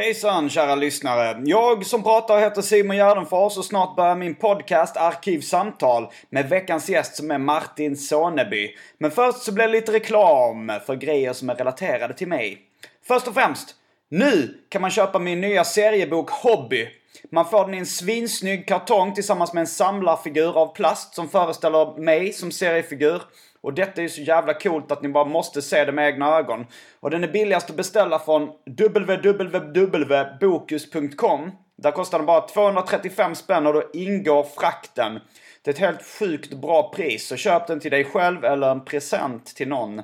Hejsan kära lyssnare! Jag som pratar heter Simon Gärdenfors och snart börjar min podcast Arkivsamtal med veckans gäst som är Martin Soneby. Men först så blir det lite reklam för grejer som är relaterade till mig. Först och främst, nu kan man köpa min nya seriebok Hobby. Man får den i en svinsnygg kartong tillsammans med en samlarfigur av plast som föreställer mig som seriefigur. Och detta är ju så jävla coolt att ni bara måste se det med egna ögon. Och den är billigast att beställa från www.bokus.com. Där kostar den bara 235 spänn och då ingår frakten. Det är ett helt sjukt bra pris, så köp den till dig själv eller en present till någon.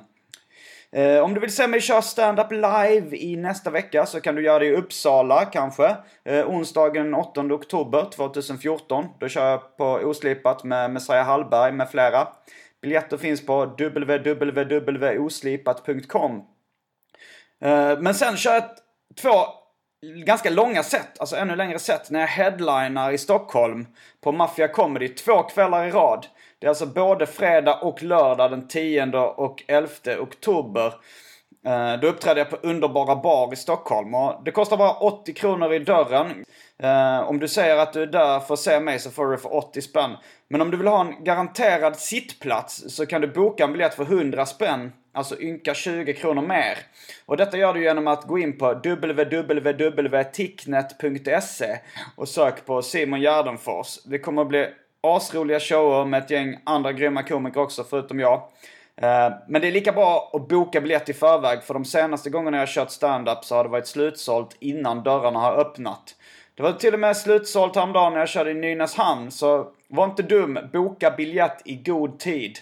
Eh, om du vill se mig köra stand-up live i nästa vecka så kan du göra det i Uppsala kanske. Eh, onsdagen 8 oktober 2014. Då kör jag på Oslipat med Messiah Hallberg med flera. Biljetter finns på www.oslipat.com. Eh, men sen kör jag två ganska långa set, alltså ännu längre set, när jag headlinar i Stockholm på Mafia Comedy två kvällar i rad. Det är alltså både fredag och lördag den 10 och 11 oktober. Eh, då uppträdde jag på Underbara Bar i Stockholm och det kostar bara 80 kronor i dörren. Uh, Om du säger att du är där för att se mig så får du det för 80 spänn. Men om du vill ha en garanterad sittplats så kan du boka en biljett för 100 spänn. Alltså ynka 20 kronor mer. Och detta gör du genom att gå in på www.ticknet.se och sök på Simon Gärdenfors. Det kommer att bli asroliga shower med ett gäng andra grymma komiker också förutom jag. Eh, men det är lika bra att boka biljett i förväg för de senaste gångerna jag har kört stand-up så har det varit slutsålt innan dörrarna har öppnat. Det var till och med slutsålt häromdagen när jag körde i Nynäshamn så var inte dum, boka biljett i god tid.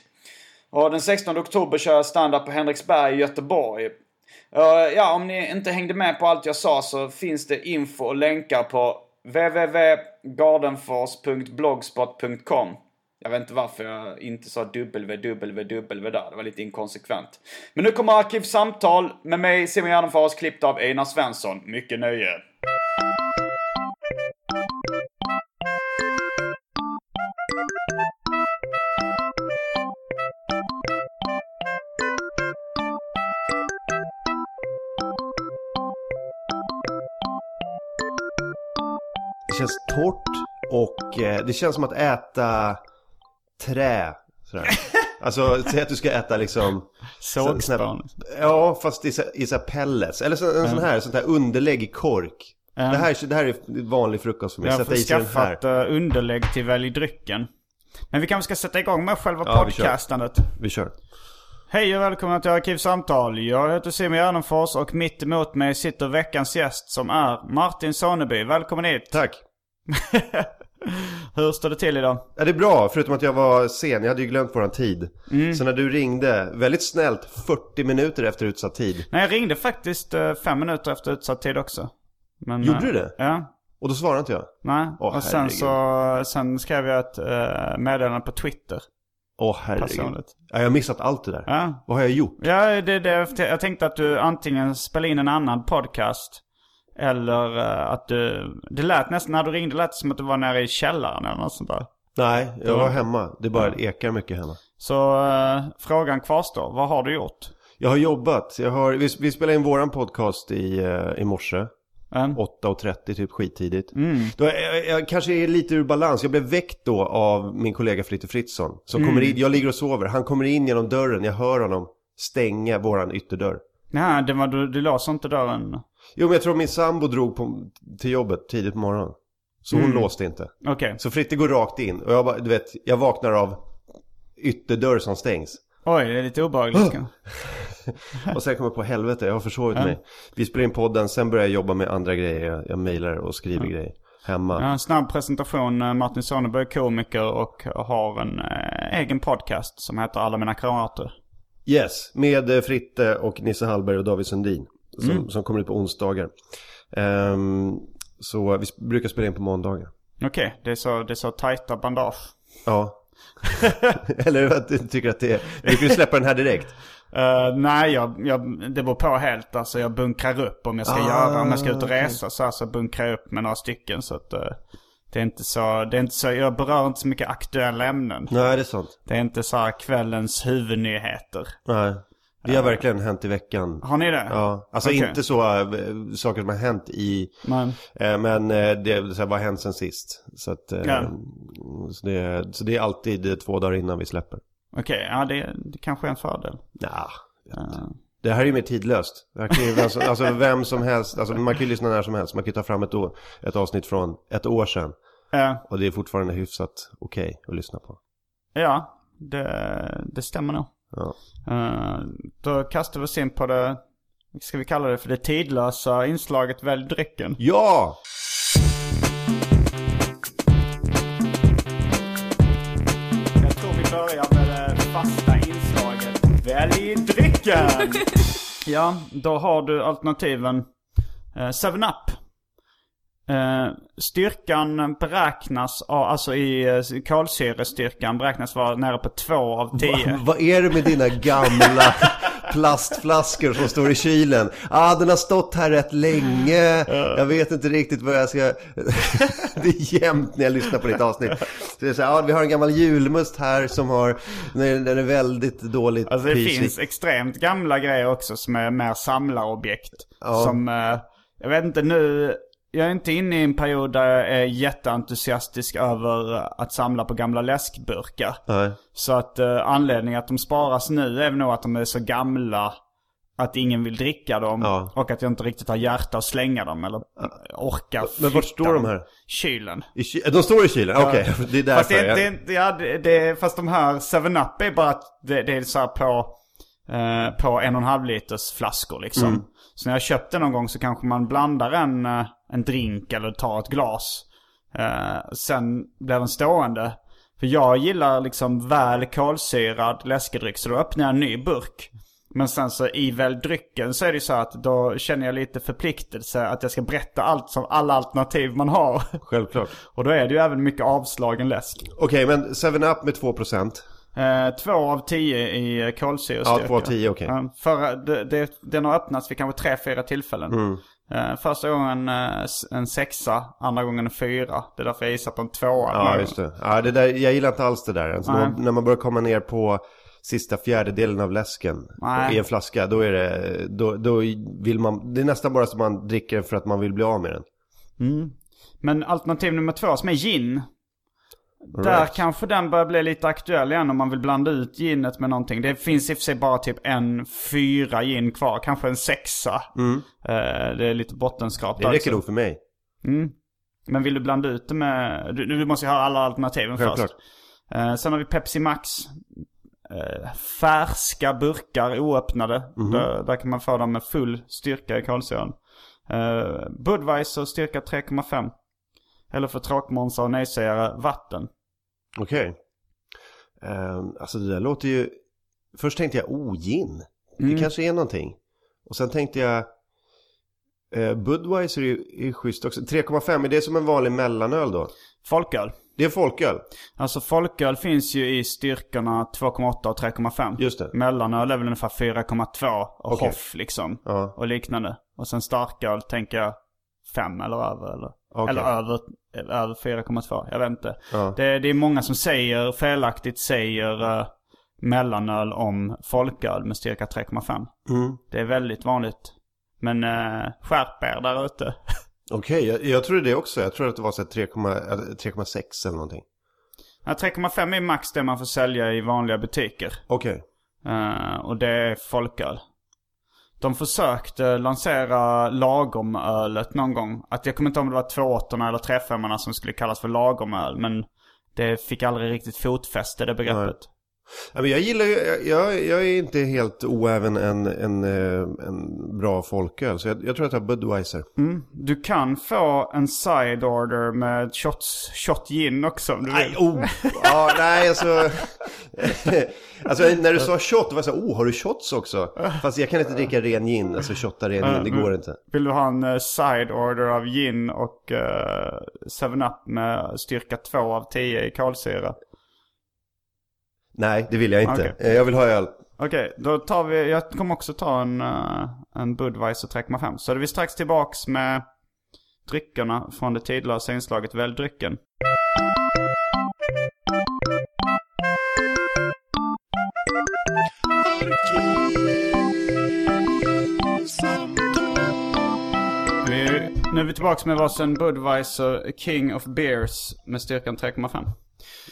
Och den 16 oktober kör jag stand-up på Henriksberg i Göteborg. Ja, om ni inte hängde med på allt jag sa så finns det info och länkar på www.gardenfors.blogspot.com Jag vet inte varför jag inte sa www där, det var lite inkonsekvent. Men nu kommer Arkivsamtal med mig Simon Gärdenfors klippt av Einar Svensson. Mycket nöje. Det känns torrt och eh, det känns som att äta trä. Sådär. Alltså, säg att du ska äta liksom... Sågspån. här- Ja, fast i, i så här pellets. Eller så, en sån här, sånt här underlägg i kork. Det, här, det här är vanlig frukost för mig. Jag har skaffat uh, underlägg till Välj drycken. Men vi kanske ska sätta igång med själva Ja, vi kör. podcastandet. Vi kör. Hej och välkomna till Arkivsamtal. Jag heter Simon Gärdenfors och mitt emot mig sitter veckans gäst som är Martin Soneby. Välkommen hit. Tack. Hur står det till idag? Ja, det är bra, förutom att jag var sen. Jag hade ju glömt våran tid. Mm. Så när du ringde, väldigt snällt, 40 minuter efter utsatt tid. Nej, jag ringde faktiskt eh, fem minuter efter utsatt tid också. Men, Gjorde eh, du det? Ja. Och då svarade inte jag. Nej. Åh, och sen herregud. så sen skrev jag ett uh, meddelande på Twitter. Åh herregud. Personligt. Ja, jag har missat allt det där. Ja. Vad har jag gjort? Ja, det, det, jag tänkte att du antingen spelade in en annan podcast. Eller eh, att du... Det lät nästan, när du ringde lät det som att du var nere i källaren eller något sånt där. Nej, jag var hemma. Det bara ekar mycket hemma. Så eh, frågan kvarstår. Vad har du gjort? Jag har jobbat. Jag har, vi, vi spelade in våran podcast i, uh, i morse. Mm. 8.30 typ skittidigt. Då, jag, jag kanske är lite ur balans. Jag blev väckt då av min kollega Fritte Fritzson. Som kommer in, jag ligger och sover. Han kommer in genom dörren. Jag hör honom stänga våran ytterdörr. Nej, det var, du, du låste inte dörren. Jo men jag tror min sambo drog på, till jobbet tidigt på morgonen. Så hon låste inte. Okej. Så Fritte går rakt in. Och jag bara, du vet, jag vaknar av ytterdörr som stängs. Oj, det är lite obehagligt. kanske. Och sen kommer jag på helvete, jag har försovit mig. Vi spelar in podden, sen börjar jag jobba med andra grejer. Jag, jag mejlar och skriver grejer. Hemma. Ja, en snabb presentation. Eh, Martin Soneby är komiker och har en eh, egen podcast som heter Alla mina kamrater. Yes, med eh, Fritte och Nisse Hallberg och David Sundin. Som, som kommer ut på onsdagar. Ehm, så vi brukar spela in på måndagar. Okej, det, är så, det är så tajta bandage. Ja. Eller att du tycker att det är... Vi brukar ju släppa den här direkt. Eh, nej, jag, jag, det beror på helt. Alltså jag bunkrar upp om jag ska Ah, göra, om jag ska ut och resa så, här, så bunkrar jag upp med några stycken. Så att eh, det är inte så, det är inte så, jag berör inte så mycket aktuella ämnen. Nej, det är sant. Det är inte så här kvällens huvudnyheter. Nej. Det har verkligen hänt i veckan. Har ni det? Ja, alltså Okej. inte så äh, saker som har hänt i, Men, äh, men äh, det så här, vad har hänt sen sist? Så att, Ja. så, det, så det är alltid två dagar innan vi släpper. Okej, ja det, det kanske är en fördel. Nja, Eh, det här är ju mer tidlöst. Ju, som, alltså vem som helst, alltså man kan ju lyssna när som helst. Man kan ju ta fram ett, år, ett avsnitt från ett år sedan. eh, Och det är fortfarande hyfsat okej att lyssna på. ja, det, det stämmer nog. Ja. Eh, då kastar vi oss in på det, ska vi kalla det för det tidlösa inslaget Välj drycken. ja! Jag tror vi börjar med det fasta inslaget Välj drycken! ja, då har du alternativen eh, 7-Up. Eh, styrkan beräknas, alltså i eh, kolsyrestyrkan beräknas vara nära på 2 av 10. Vad är det med dina gamla plastflaskor som står i kylen? Ah, den har stått här rätt länge. Jag vet inte riktigt vad jag ska... det är jämnt när jag lyssnar på ditt avsnitt. Så så här, ah, vi har en gammal julmust här som har... Den är, väldigt dåligt Alltså det prislig. finns extremt gamla grejer också som är mer samlarobjekt. Som, eh, jag vet inte nu, jag är inte inne i en period där jag är jätteentusiastisk över att samla på gamla läskburkar. Nej. Så att eh, anledningen att de sparas nu är nog att de är så gamla att ingen vill dricka dem. Ja. Och att jag inte riktigt har hjärta att slänga dem eller orka Men vart flytta står de här? Kylen. I ky- de står i kylen? Okej, det är därför. Fast, det, jag- det, ja, det, det, fast de här 7-Up är bara att det, det är så här på, eh, på en och en halv liters flaskor liksom. Mm. Så när jag köpte någon gång så kanske man blandar en, eh, en drink eller tar ett glas. Eh, sen blir den stående. För jag gillar liksom väl kolsyrad läskedryck så då öppnar jag en ny burk. Men sen så i väl drycken så är det ju så att då känner jag lite förpliktelse att jag ska berätta allt som alla alternativ man har. Självklart. Och då är det ju även mycket avslagen läsk. Okej, men 7-Up med 2%. Eh, två av tio i kolsyrestyrka. Ja, två av tio, okej. Ja, förra, det, det, den har öppnats vid kanske tre, fyra tillfällen. Mm. Eh, första gången s- en sexa, andra gången en fyra. Det är därför jag gissar på en tvåa. Ja, just det. Ja, det där, jag gillar inte alls det där. Alltså, när, man, när man börjar komma ner på sista fjärdedelen av läsken i en flaska, då är det, då, då vill man, det är nästan bara som man dricker för att man vill bli av med den. Men alternativ nummer två som är gin. All Där right. kanske den börjar bli lite aktuell igen om man vill blanda ut ginet med någonting. Det finns i och för sig bara typ en fyra gin kvar. Kanske en sexa. Eh, det är lite bottenskrap Mm. Det räcker nog för mig. Men vill du blanda ut det med... Du, du måste ju höra alla alternativen Självklart. först. Eh, sen har vi Pepsi Max. Eh, färska burkar oöppnade. Mhm. där, där kan man få dem med full styrka i kolsyran. Eh, Budweiser styrka 3,5. Eller för tråkmånsar och nejsägare vatten. Okej. Ehm, alltså det där låter ju... Först tänkte jag, oh, gin. Mm. Det kanske är någonting. Och sen tänkte jag... Eh, Budweiser är ju är schysst också. 3,5, är det som en vanlig mellanöl då? Folköl. Det är folköl. Alltså folköl finns ju i styrkorna 2,8 och 3,5. Just det. Mellanöl är väl ungefär 4,2 och Okej. Hoff liksom. Ja. Och liknande. Och sen starköl tänker jag 5 eller över eller. Okej. Eller över, över 4,2. Jag vet inte. Ja. Det, det är många som säger, felaktigt säger uh, mellanöl om folköl med styrka 3,5. Mm. Det är väldigt vanligt. Men uh, skärp er där ute. Okej, jag, jag trodde det också. Jag tror att det var så här 3,- eller 3,6 eller någonting. Ja, 3,5 är max det man får sälja i vanliga butiker. Okej. Eh, och det är folköl. De försökte lansera lagomölet någon gång. Att jag kommer inte ihåg om det var 2,8 eller 3,5 som skulle kallas för lagomöl. Men det fick aldrig riktigt fotfäste det begreppet. Nej jag gillar ju, jag, jag, är inte helt oäven en, en, eh, en bra folköl. Så jag, jag tror att jag tar Budweiser. Mm. Du kan få en side order med shots, shot gin också om du vill. Nej, oh! Ja, nej alltså. alltså när du sa shot, var jag så här, oh har du shots också? Fast jag kan inte dricka ren gin, alltså shotta ren gin, det går inte. Vill du ha en eh, side order av gin och uh, 7-Up med styrka 2 av 10 i kolsyra? Nej, det vill jag inte. Okay. Eh, jag vill ha öl. Okej, okay, då tar vi, jag kommer också ta en, eh, en Budweiser 3,5. Så är vi strax tillbaks med dryckerna från det tidlösa inslaget Välj drycken. Vi, nu är vi tillbaks med varsin Budweiser King of Beers med styrkan 3,5.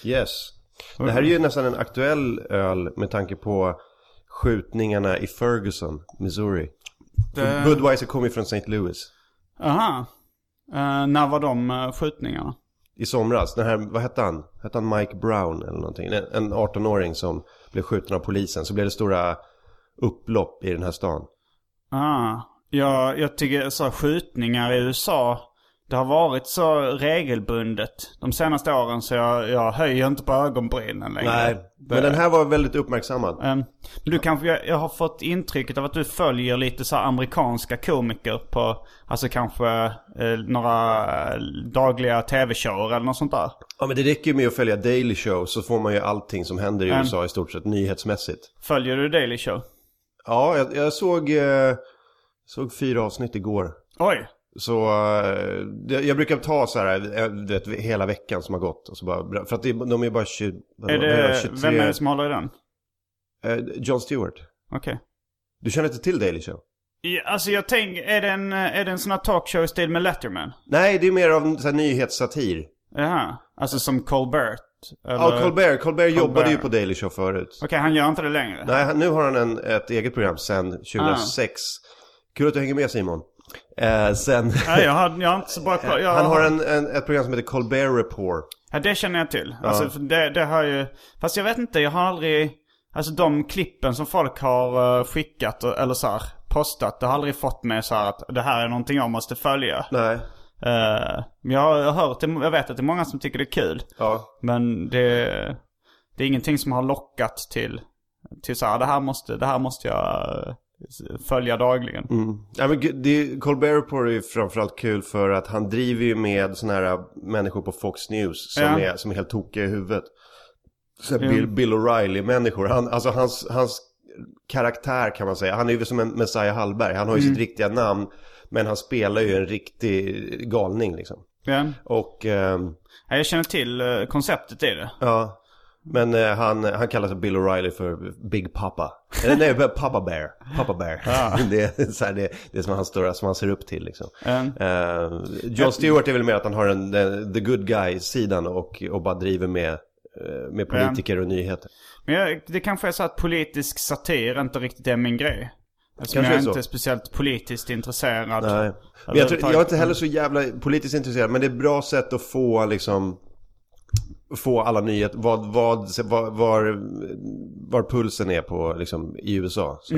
Yes. Det här är ju nästan en aktuell öl med tanke på skjutningarna i Ferguson, Missouri. Det- Budweiser kommer ju från St. Louis. Aha. Eh, när var de uh, skjutningarna? I somras, den här, vad hette han? Hette han Mike Brown eller någonting? En, en 18-åring som blev skjuten av polisen. Så blev det stora upplopp i den här stan. Ah. Jag, jag tycker så skjutningar i USA. Det har varit så regelbundet de senaste åren så jag, jag höjer inte på ögonbrynen längre. Nej, men den här var väldigt uppmärksammad. Ehm, du kanske, jag, jag har fått intrycket av att du följer lite så amerikanska komiker på, alltså kanske eh, några eh, dagliga tv-shower eller något sånt där. Ja men det räcker ju med att följa Daily Show så får man ju allting som händer i Mm. USA i stort sett nyhetsmässigt. Följer du Daily Show? Ja, jag, jag såg, eh, såg fyra avsnitt igår. Oj! Så eh, jag brukar ta så här, eh, du vet, hela veckan som har gått. Och så bara, för att de är bara 20, vad Är det, 23, vem är det som håller i den? eh, John Stewart. Okej. Du känner inte till Daily Show? Ja, Alltså jag tänker, är det en, är det en sån här talkshow i stil med Letterman? Nej, det är mer av en så här, nyhetssatir. Jaha. Alltså som Colbert? Eller... Ja, Colbert. Colbert jobbade ju på Daily Show förut. Okej, han gör inte det längre? Nej, nu har han en, ett eget program sedan 2006. Kul att du hänger med Simon. Eh, sen, Nej, jag har, jag har inte så bra koll. Jag han har en, en, ett program som heter Colbert Report. Ja, det känner jag till. Alltså, för det, det har ju... Fast jag vet inte, jag har aldrig... Alltså de klippen som folk har eh, skickat, eller så här, postat, det har aldrig fått mig så att det här är någonting jag måste följa. Nej. Eh, men jag har hört, det, jag vet att det är många som tycker det är kul. Ja. Men det, det är ingenting som har lockat till, till så här, det här måste, det här måste jag eh, följa dagligen. Mm. Ja, men det, Colbert Report är ju framförallt kul för att han driver ju med såna här människor på Fox News som, Ja. är, som är helt tokiga i huvudet. Så Ja. Bill, Bill O'Reilly-människor. Han, alltså hans, hans karaktär kan man säga. Han är ju som en Messiah Hallberg. Han har ju Mm. sitt riktiga namn. Men han spelar ju en riktig galning liksom. Ja. Och Ja, Jag känner till eh, konceptet i det. ja. Men eh, han, han kallar sig Bill O'Reilly för Big Papa. Eller nej, Papa Bear. Papa Bear. det, är så här, det, det är som han, står, som han ser upp till liksom. Ja. Eh, John Stewart är väl mer att han har en, the, the good guy-sidan och, och bara driver med, eh, med politiker och nyheter. Men jag, det kanske är så att politisk satir inte riktigt är min grej. Eftersom Kanske jag är inte är speciellt politiskt intresserad. Nej. Men jag, tror, jag är inte heller så jävla politiskt intresserad, men det är ett bra sätt att få liksom få alla nyheter, vad, vad, var, var, var pulsen är på liksom, i USA. Så.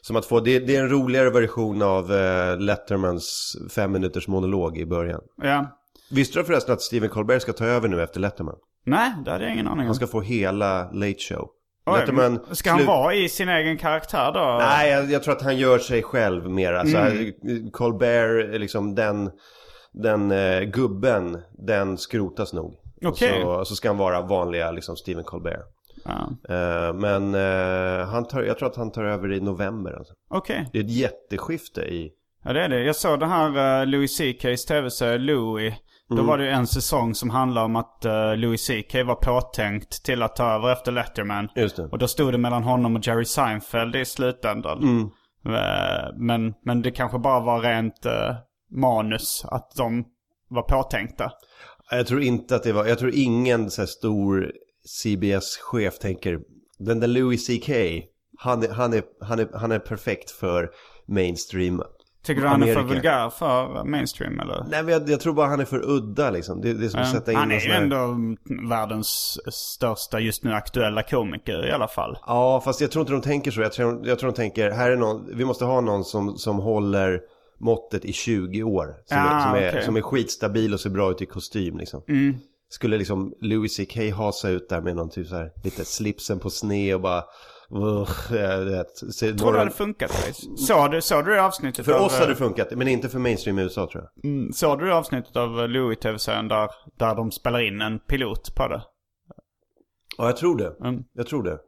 Som att få, det, det är en roligare version av eh, Lettermans fem minuters monolog i början. Ja. Visste du förresten att Stephen Colbert ska ta över nu efter Letterman? Nej, det hade jag ingen aning om. Han ska få hela Late Show. Oj, Letterman ska han vara i sin egen karaktär då? Nej, jag, jag tror att han gör sig själv mer. Alltså, Mm. Colbert, liksom den, den eh, gubben, den skrotas nog. Okej. Så, så ska han vara vanliga liksom Stephen Colbert. Ja. Eh, men eh, han tar, jag tror att han tar över i november. Alltså. Okej. Det är ett jätteskifte i... Ja det är det. Jag såg den här uh, Louis CK's tv-serie Louis. Då Mm. var det en säsong som handlade om att uh, Louis CK var påtänkt till att ta över efter Letterman. Just det. Och då stod det mellan honom och Jerry Seinfeld i slutändan. Mm. Eh, Men, men det kanske bara var rent eh, manus att de var påtänkta. Jag tror inte att det var... Jag tror ingen så stor CBS-chef tänker... Den där Louis CK, han är, han är, han är, han är perfekt för mainstream. Tycker du han är för Amerika. vulgär för mainstream eller? Nej men jag, jag tror bara han är för udda liksom. Det, det är som att sätta in han är en ju här... ändå mm, världens största just nu aktuella komiker i alla fall. Ja, fast jag tror inte de tänker så. Jag tror, jag tror de tänker, här är någon, vi måste ha någon som, som håller måttet i 20 år. Som, Ah, är, som, är, okej. som är skitstabil och ser bra ut i kostym liksom. Mm. Skulle liksom Louis CK hasa ut där med någon typ så här, lite slipsen på sne och bara... Uh, jag vet, se, Tror du några- det hade funkat? Såg du, såg du det avsnittet För av... oss eh, hade det funkat, men inte för mainstream i USA tror jag. mm, Såg du det avsnittet av eh, Louis tv-serien där, där de spelar in en pilot på det? Ja, jag tror det. Mm. Jag tror det.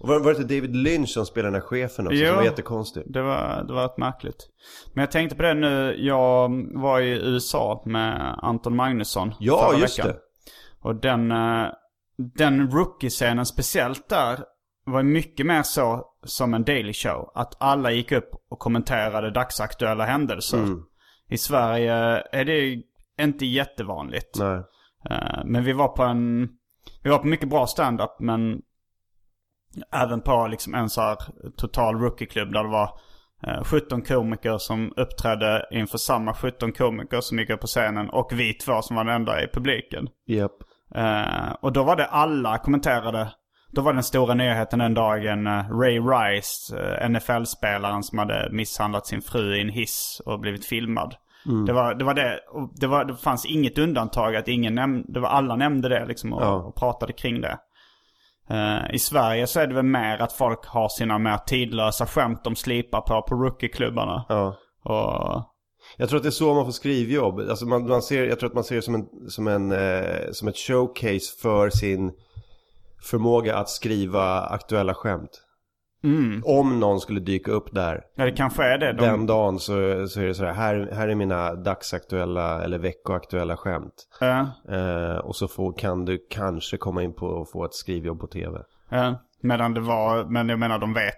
Och var, var det inte David Lynch som spelade den här chefen också? Jo. Som var jättekonstig. Det var, det var rätt märkligt. Men jag tänkte på det nu, jag var i USA med Anton Magnusson Ja, förra just veckan. det. Och den, eh, den rookie-scenen speciellt där var mycket mer så som en daily show. Att alla gick upp och kommenterade dagsaktuella händelser. Mm. I Sverige är det inte jättevanligt. Nej. Eh, Men vi var på en, vi var på mycket bra stand-up men även på liksom en så här total rookie-klubb där det var eh, 17 komiker som uppträdde inför samma 17 komiker som gick upp på scenen och vi två som var den enda i publiken. Japp. Eh, och då var det alla kommenterade. Då var den stora nyheten den dagen eh, Ray Rice, eh, NFL-spelaren som hade misshandlat sin fru i en hiss och blivit filmad. Det, var, det var det. Det, var, det fanns inget undantag att ingen näm- det var alla nämnde det liksom och, Ja. och pratade kring det. Eh, I Sverige så är det väl mer att folk har sina mer tidlösa skämt de slipar på på rookieklubbarna. Ja. Och Jag tror att det är så man får skrivjobb. Alltså man, man ser, jag tror att man ser det som, en, som, en, eh, som ett showcase för sin förmåga att skriva aktuella skämt. Om någon skulle dyka upp där ja, det kanske är det. De, den dagen så, så är det så här, här, här är mina dagsaktuella eller veckoaktuella skämt. eh, Eh, och så får, kan du kanske komma in på och få ett skrivjobb på tv. Ja, medan det var, men jag menar de vet,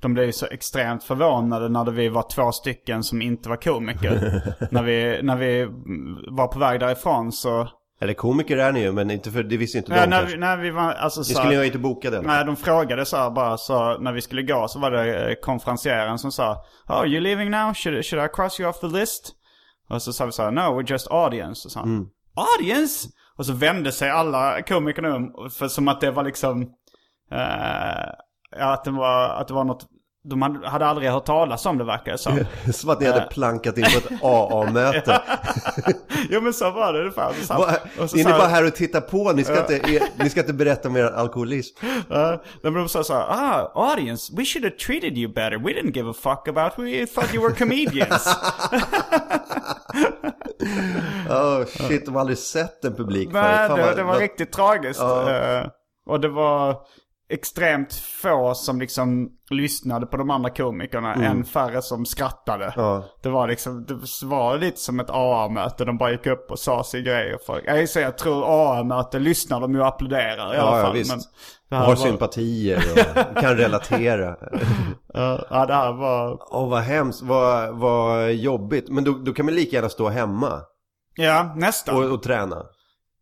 de blev ju så extremt förvånade när vi var två stycken som inte var komiker. när, vi, när vi mm, var på väg därifrån så, Eller komiker är ni ju, men inte för, det visste inte ja, de när, kanske. vi, när vi var, alltså Ni så skulle här, inte boka den. Nej, de frågade så här bara, så när vi skulle gå så var det eh, konferencieren som sa Oh, you leaving now? Should, should I cross you off the list? Och så sa vi så här, no, we're just audience. Och så, mm. Audience? Och så vände sig alla komikerna om, för som att det var liksom, eh, att det var, att det var något, de hade, aldrig hört talas om det verkar det som. Som att ni hade plankat in på ett AA-möte. jo men så var det ungefär. Så Vad- och så Är ni bara här och tittar på? Ni ska, inte, er, ni ska inte berätta om er alkoholism. Uh, men de sa så här, ah, audience, we should have treated you better. We didn't give a fuck about, we thought you were comedians. Oh shit, de har aldrig sett en publik Nej, det, vad- det var vad- riktigt tragiskt. Ja. Eh, och det var extremt få som liksom lyssnade på de andra komikerna. Än färre som skrattade. Mm. Ja. Det var liksom, det var lite som ett AA-möte. De bara gick upp och sa sin grej. Och folk, jag, säger, jag tror AA-möte lyssnar de ju och applåderar i alla Ja, ja, fall. visst. Men det här har var, sympatier och kan relatera. Ja, ja, det här var... Åh vad hemskt, vad, vad jobbigt. Men då, då kan man lika gärna stå hemma Ja, nästan. och, och träna.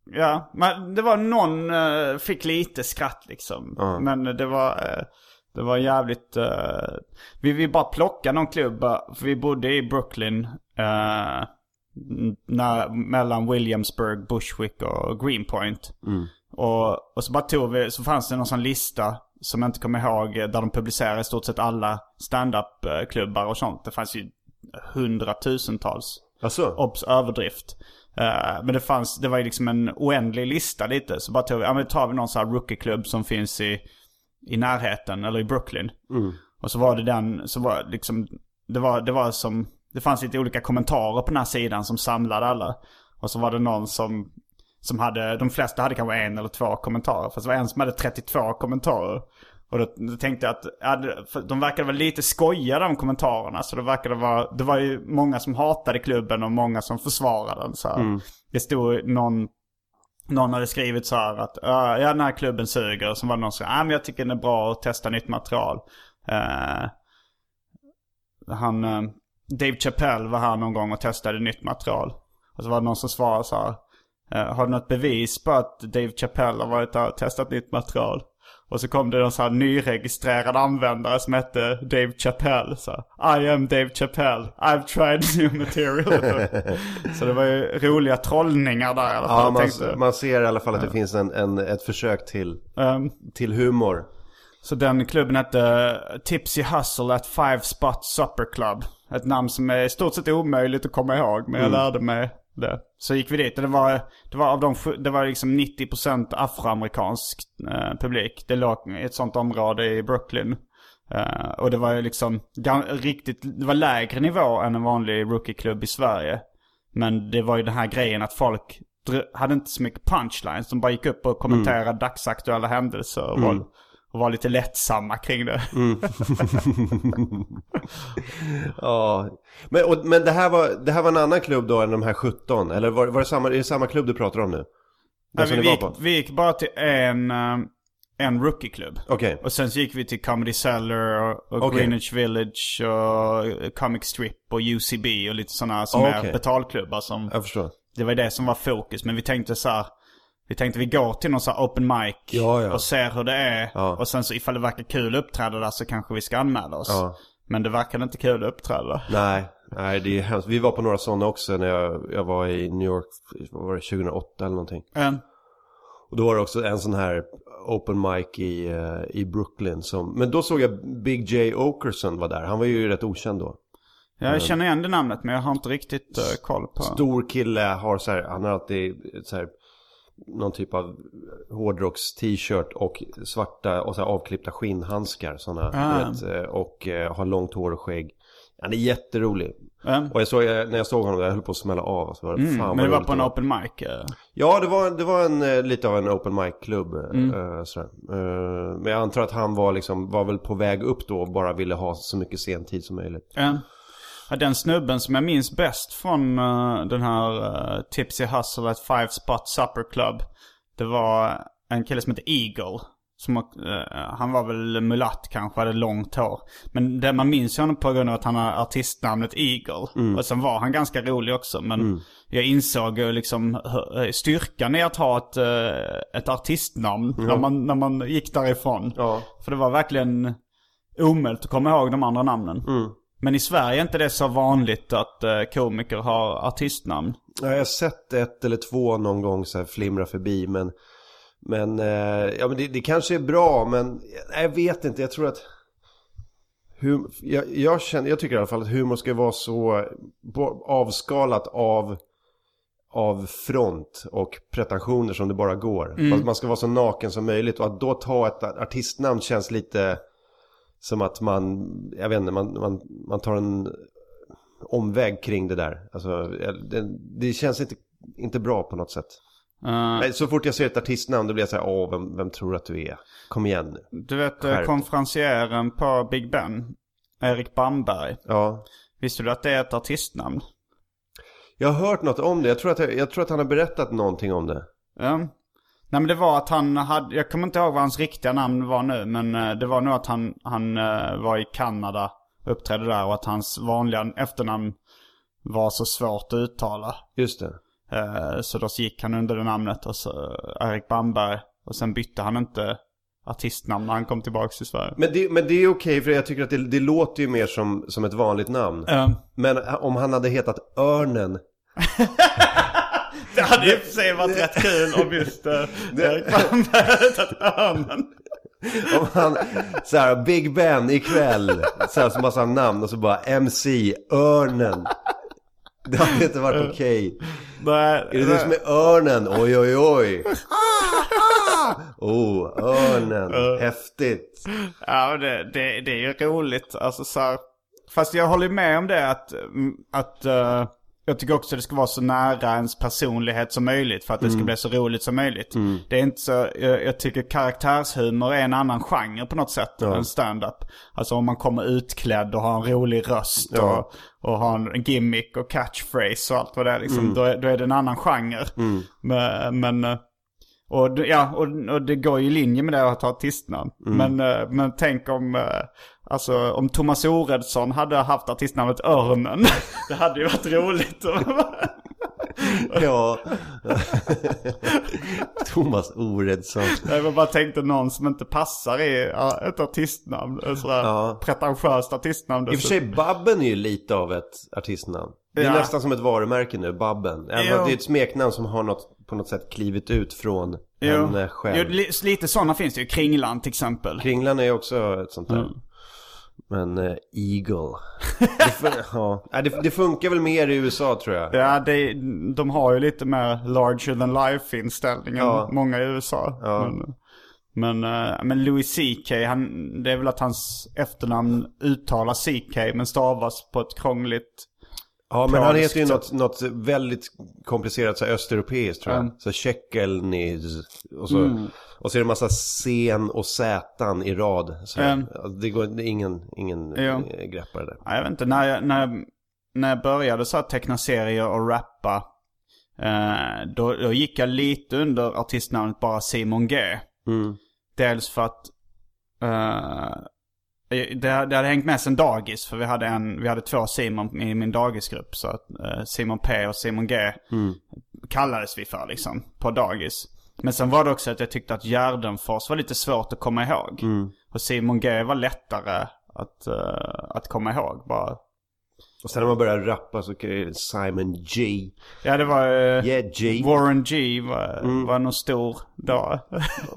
Ja, men det var någon uh, fick lite skratt liksom. Ja. Men det var, eh, det var jävligt, eh, vi vill bara plocka någon klubb, för vi bodde i Brooklyn. när, mellan Williamsburg, Bushwick och Greenpoint. Och, och så bara tog vi, så fanns det någon sån lista som jag inte kommer ihåg, där de publicerade i stort sett alla stand-up-klubbar och sånt. Det fanns ju hundratusentals. Alltså, Obs överdrift. Eh, men det fanns, det var ju liksom en oändlig lista lite. Så bara tog vi, ja men tar vi någon sån här rookie-klubb som finns i, i närheten, eller i Brooklyn. Och så var det den, så var liksom, det var, det var som, det fanns lite olika kommentarer på den här sidan som samlade alla. Och så var det någon som, som hade, de flesta hade kanske en eller två kommentarer. Fast det var en som hade 32 kommentarer. Och då, då tänkte jag att, ja, de verkade väl lite skoja de kommentarerna. Så det verkade vara, det var ju många som hatade klubben och många som försvarade den. Så här. Det stod någon, någon hade skrivit så här att, "Ja, den här klubben suger. Och så var det någon som sa, ja men jag tycker den är bra att testa nytt material. Eh, han, eh, Dave Chappelle var här någon gång och testade nytt material. Och så var det någon som svarade så här. eh, har du något bevis på att Dave Chappelle har varit där och testat nytt material? Och så kom det någon sån här nyregistrerad användare som hette Dave Chappelle. Så här, I am Dave Chappelle. I've tried new material. så det var ju roliga trollningar där i alla fall. ja, man, man ser i alla fall att det finns en, en, ett försök till, ehm, till humor. Så den klubben hette Tipsy Hustle at Five Spot Supper Club. Ett namn som är i stort sett omöjligt att komma ihåg, men jag lärde mig det. Så gick vi dit och det var, det var av de, det var liksom 90% afroamerikansk eh, publik. Det låg i ett sånt område i Brooklyn. Eh, och det var ju liksom riktigt, det var lägre nivå än en vanlig rookieklubb i Sverige. Men det var ju den här grejen att folk hade inte så mycket punchlines. De bara gick upp och kommenterade dagsaktuella händelser och, var, och var lite lättsamma kring det. Ja, men, och, men det, här var, det här var en annan klubb då än de här 17? Eller var, var det, samma, är det samma klubb du pratar om nu? Den Nej, vi, gick, vi gick bara till en, eh, en rookie-klubb. Okej. Och sen så gick vi till Comedy Cellar och, och Okej. Greenwich Village och Comic Strip och UCB och lite sådana som Okej. är betalklubbar som... Jag förstår. Det var det som var fokus. Men vi tänkte så här. Vi tänkte vi går till någon så här open mic Ja, ja. och ser hur det är. Ja. Och sen så ifall det verkar kul att uppträda där så kanske vi ska anmäla oss. Ja. Men det verkade inte kul att uppträda. Nej, nej det är hemskt. Vi var på några sådana också när jag, jag var i New York, var det, 2008 eller någonting. Mm. Och då var det också en sån här open mic i, eh, i Brooklyn som, men då såg jag Big J Okerson var där. Han var ju rätt okänd då. Jag känner igen det namnet men jag har inte riktigt eh, koll på... Stor kille, har så här, han har alltid så här, någon typ av hårdrocks t-shirt och svarta och så avklippta skinnhandskar sådana, Ah. vet, eh, och eh, har långt hår och skägg. Han är jätterolig. Mm. Och jag såg, när jag såg honom där, jag höll på att smälla av. Alltså, fan Mm, vad men det var på en var. open mic. eh. Ja, det var, det var en, eh, lite av en open mic-klubb. eh, Mm. eh. Eh, men jag antar att han var, liksom, var väl på väg upp då och bara ville ha så mycket sentid som möjligt. Ja. Den snubben som jag minns bäst från eh, den här uh, Tipsy Hustle at Five Spot Supper Club. Det var en kille som hette Eagle. Som, uh, han var väl mulatt kanske, hade långt hår. Men det man minns honom på grund av att han har artistnamnet Eagle. Och sen var han ganska rolig också. Men jag insåg ju liksom styrkan i att ha ett, eh, ett artistnamn när, man, när man gick därifrån. Ja. För det var verkligen omöjligt att komma ihåg de andra namnen. Men i Sverige är inte det så vanligt att eh, komiker har artistnamn. Ja, Jag har sett ett eller två någon gång så här flimra förbi men Men, eh, ja men det, det kanske är bra men nej, jag vet inte, jag tror att hum, jag, jag, känner, jag tycker i alla fall att humor ska vara så avskalat av av front och pretensioner som det bara går. Fast man ska vara så naken som möjligt och att då ta ett artistnamn känns lite som att man, jag vet inte, man, man, man tar en omväg kring det där. Alltså, det, det känns inte, inte bra på något sätt. Nej, Så fort jag ser ett artistnamn då blir jag så här, åh, vem, vem tror att du är? Kom igen nu. du vet eh, Skärp. konferencieren på Big Ben, Erik Bamberg. Ja. Visste du att det är ett artistnamn? Jag har hört något om det. Jag tror att, jag, jag tror att han har berättat någonting om det. Ja. Nej men det var att han hade, jag kommer inte ihåg vad hans riktiga namn var nu. Men eh, det var nog att han, han eh, var i Kanada uppträdde där. Och att hans vanliga efternamn var så svårt att uttala. Just det. Eh, Så då gick han under det namnet och så Erik Bamberg. Och sen bytte han inte artistnamn när han kom tillbaka till Sverige. Men det, men det är okej för jag tycker att det, det låter ju mer som, som ett vanligt namn. Eh, Men om han hade hetat Örnen. Det hade i och för sig varit rätt kul om just uh, Erik Bamberg hade tagit örnen. Om han, så här, Big Ben ikväll. Så här, så massa namn och så bara MC Örnen. Det hade inte varit okej. Nej, Är det du som är örnen? Oj, oj, oj. Oh, örnen. Häftigt. Ja, det, det, det är ju roligt. Alltså så här, Fast jag håller med om det att, att eh, jag tycker också det ska vara så nära ens personlighet som möjligt för att det ska bli så roligt som möjligt. Det är inte så, jag, jag tycker karaktärshumor är en annan genre på något sätt än stand-up. Alltså om man kommer utklädd och har en rolig röst Ja. och, och har en gimmick och catchphrase och allt vad det är liksom. Då, är, då är det en annan genre. Men, men eh, och, ja, och, och det går ju i linje med det att ha artistnamn. Men, eh, men tänk om, eh, alltså, om Thomas Oredsson hade haft artistnamnet Örnen. det hade ju varit roligt. Ja. Thomas Oredsson. Jag bara tänkte någon som inte passar i ett artistnamn. Ett sådär Ja. pretentiöst artistnamn. I och för sig, Babben är ju lite av ett artistnamn. Det är Ja. nästan som ett varumärke nu, Babben. Även Jo. det är ett smeknamn som har något, på något sätt klivit ut från Jo. henne Jo, själv. li, lite sådana finns det ju. Kringlan till exempel. Kringlan är också ett sånt där. Mm. Men eh, Eagle. det, fun- ja. Det, det funkar väl mer i USA tror jag. Ja, det, de har ju lite mer larger than life inställning än Ja. många i USA. Ja. Men, men, eh, men Louis CK, han, det är väl att hans efternamn uttalas CK men stavas på ett krångligt... Ja, men han heter ju något, något väldigt komplicerat så här, östeuropeiskt tror jag. Mm. Så Shekelniz. Och så, och så är det en massa sen och sätan i rad. Så. Mm. Det går det är ingen, ingen Ja. greppare där. Ja, Jag vet inte, när jag, när jag, när jag började så här teckna serier och rappa. Eh, då, då gick jag lite under artistnamnet bara Simon G. Mm. Dels för att eh, det, det hade hängt med sen dagis. För vi hade, en, vi hade två Simon i min dagisgrupp. Så att eh, Simon P och Simon G kallades vi för liksom på dagis. Men sen var det också att jag tyckte att Gärdenfors var lite svårt att komma ihåg. Och Simon G var lättare att, eh, att komma ihåg. Bara. Och sen när man börjar rappa så kan det Simon G. Ja det var... eh, Yeah G. Warren G var, var nog stor då.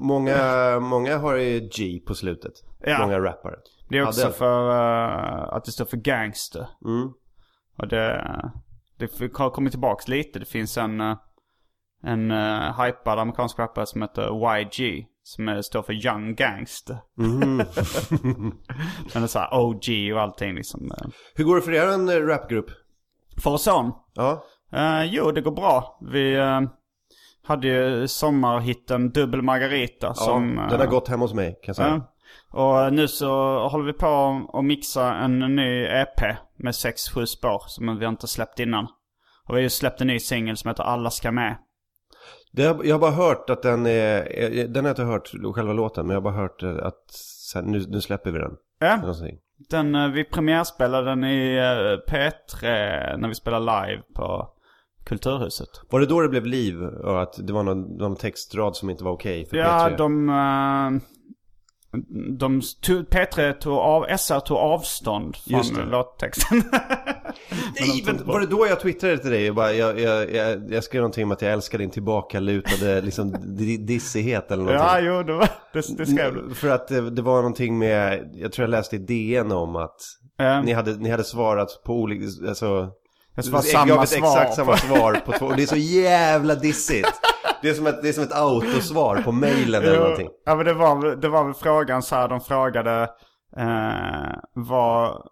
Många, många har ju G på slutet. Ja. Många rappare. Det är också Hade- för eh, att det står för gangster. Mm. Och det, det har kommit tillbaks lite. Det finns en, eh, en uh, hypad amerikansk rappare som heter YG. Som är, står för Young Gangster. Mm. Den är såhär OG och allting liksom. Hur går det för er en rapgrupp? För oss son? Ja. Uh, jo, det går bra. Vi eh, hade ju sommarhitten Dubbel Margarita som... ja den har gått hemma hos mig kan jag säga. Ja. Och nu så håller vi på att mixa en ny EP med 6-7 spår som vi inte släppt innan. Och vi har ju släppt en ny singel som heter Alla ska med. Det jag har bara hört att den är, den har jag inte hört själva låten men jag har bara hört eh, att sen, nu, nu släpper vi den. Ja, någonting. den, eh, vi premiärspelade den i eh, P3 när vi spelade live på Kulturhuset. Var det då det blev liv? Och att det var någon, någon textrad som inte var okej för Ja, P3? de... eh, de tog, P3 tog av, SR tog avstånd från låttexten. Nej, men var det då jag twittrade till dig? Jag, bara, jag, jag, jag, jag skrev någonting om att jag älskar din tillbakalutade liksom, di- dissighet eller någonting. ja, jo, det, var, det, det skrev du. För att det, det var någonting med, jag tror jag läste i DN om att Eh, ni, hade, ni hade svarat på olika, alltså jag samma gav ett svar exakt samma svar på två, och det är så jävla dissigt. Det är som ett, det är som ett autosvar på mailen eller någonting. Ja men det var, det var väl frågan så här, de frågade eh, vad,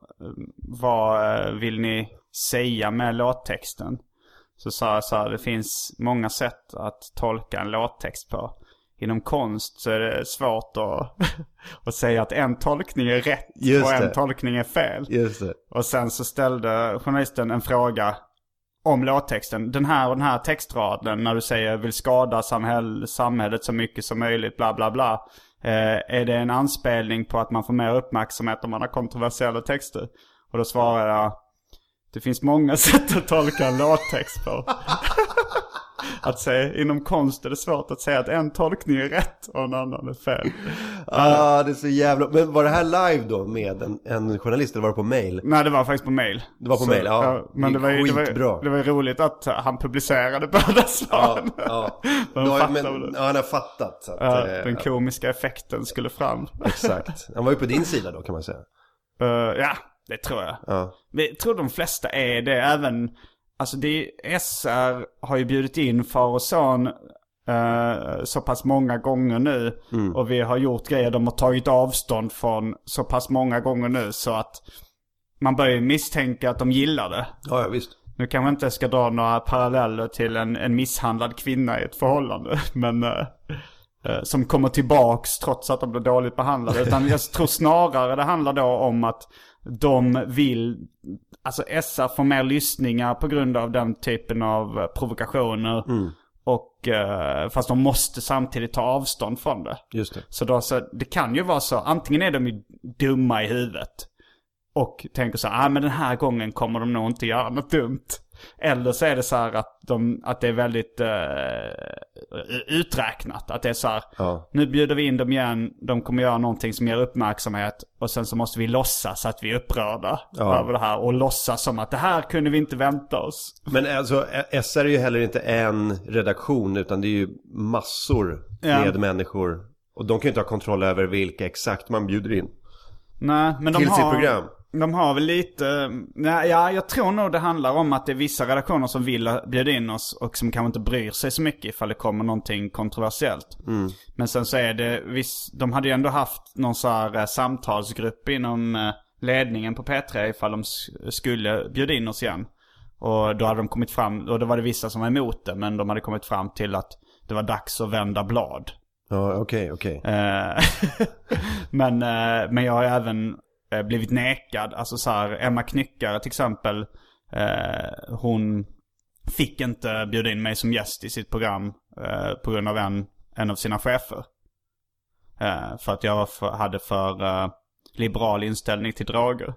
vad eh, vill ni säga med låttexten? Så sa jag så här, det finns många sätt att tolka en låttext på. Inom konst så är det svårt att, att säga att en tolkning är rätt Just och en det. tolkning är fel. Just det. Och sen så ställde journalisten en fråga om låttexten. Den här och den här textraden när du säger vill skada samhäll, samhället så mycket som möjligt bla bla bla. Eh, är det en anspelning på att man får mer uppmärksamhet om man har kontroversiella texter? Och då svarar jag det finns många sätt att tolka en låttext på. att säga, inom konst är det svårt att säga att en tolkning är rätt och en annan är fel. Ah, det är så jävla... Men var det här live då med en, en journalist eller var det på mail? Nej, det var faktiskt på mail. Det var på mail, ja. men Det det var, ju, det, var, det var roligt att han publicerade båda svaren. Ja, har- fattar men, ja, han har fattat. Så att, Ja, eh, den komiska effekten skulle fram. Exakt. Han var ju på din sida då kan man säga. Eh, ja, det tror jag. Ja. Jag tror de flesta är det. Även, alltså det, SR har ju bjudit in far och son eh, så pass många gånger nu. Mm. Och vi har gjort grejer de har tagit avstånd från så pass många gånger nu. Så att man börjar misstänka att de gillar det. Ja, ja visst. Nu kanske inte ska dra några paralleller till en, en misshandlad kvinna i ett förhållande. Men eh, som kommer tillbaks trots att de blir dåligt behandlade. Utan jag tror snarare det handlar då om att de vill, alltså SR får mer lyssningar på grund av den typen av eh, provokationer. Och eh, fast de måste samtidigt ta avstånd från det. Just det. Så då så, det kan ju vara så, antingen är de ju dumma i huvudet. Och tänker så här, ah, men den här gången kommer de nog inte göra något dumt. Eller så är det så här att, de, att det är väldigt eh, uträknat. Att det är så här, Ja. nu bjuder vi in dem igen, de kommer göra någonting som ger uppmärksamhet. Och sen så måste vi låtsas att vi är upprörda Ja. över det här. Och låtsas som att det här kunde vi inte vänta oss. Men alltså SR är ju heller inte en redaktion utan det är ju massor Ja. med människor. Och de kan ju inte ha kontroll över vilka exakt man bjuder in. Nej, men de Till sitt har, program. De har väl lite, nej, ja jag tror nog det handlar om att det är vissa redaktioner som vill bjuda in oss och som kanske inte bryr sig så mycket ifall det kommer någonting kontroversiellt. Men sen så är det, viss, de hade ju ändå haft någon så här eh, samtalsgrupp inom eh, ledningen på P3 ifall de skulle bjuda in oss igen. Och då hade de kommit fram, och då var det vissa som var emot det, men de hade kommit fram till att det var dags att vända blad. Ja, okej, okej. Eh, men, men jag har även eh, blivit nekad. Alltså så här, Emma Knyckare till exempel. eh, hon fick inte bjuda in mig som gäst i sitt program eh, på grund av en, en av sina chefer. Eh, för att jag för, hade för eh, liberal inställning till droger.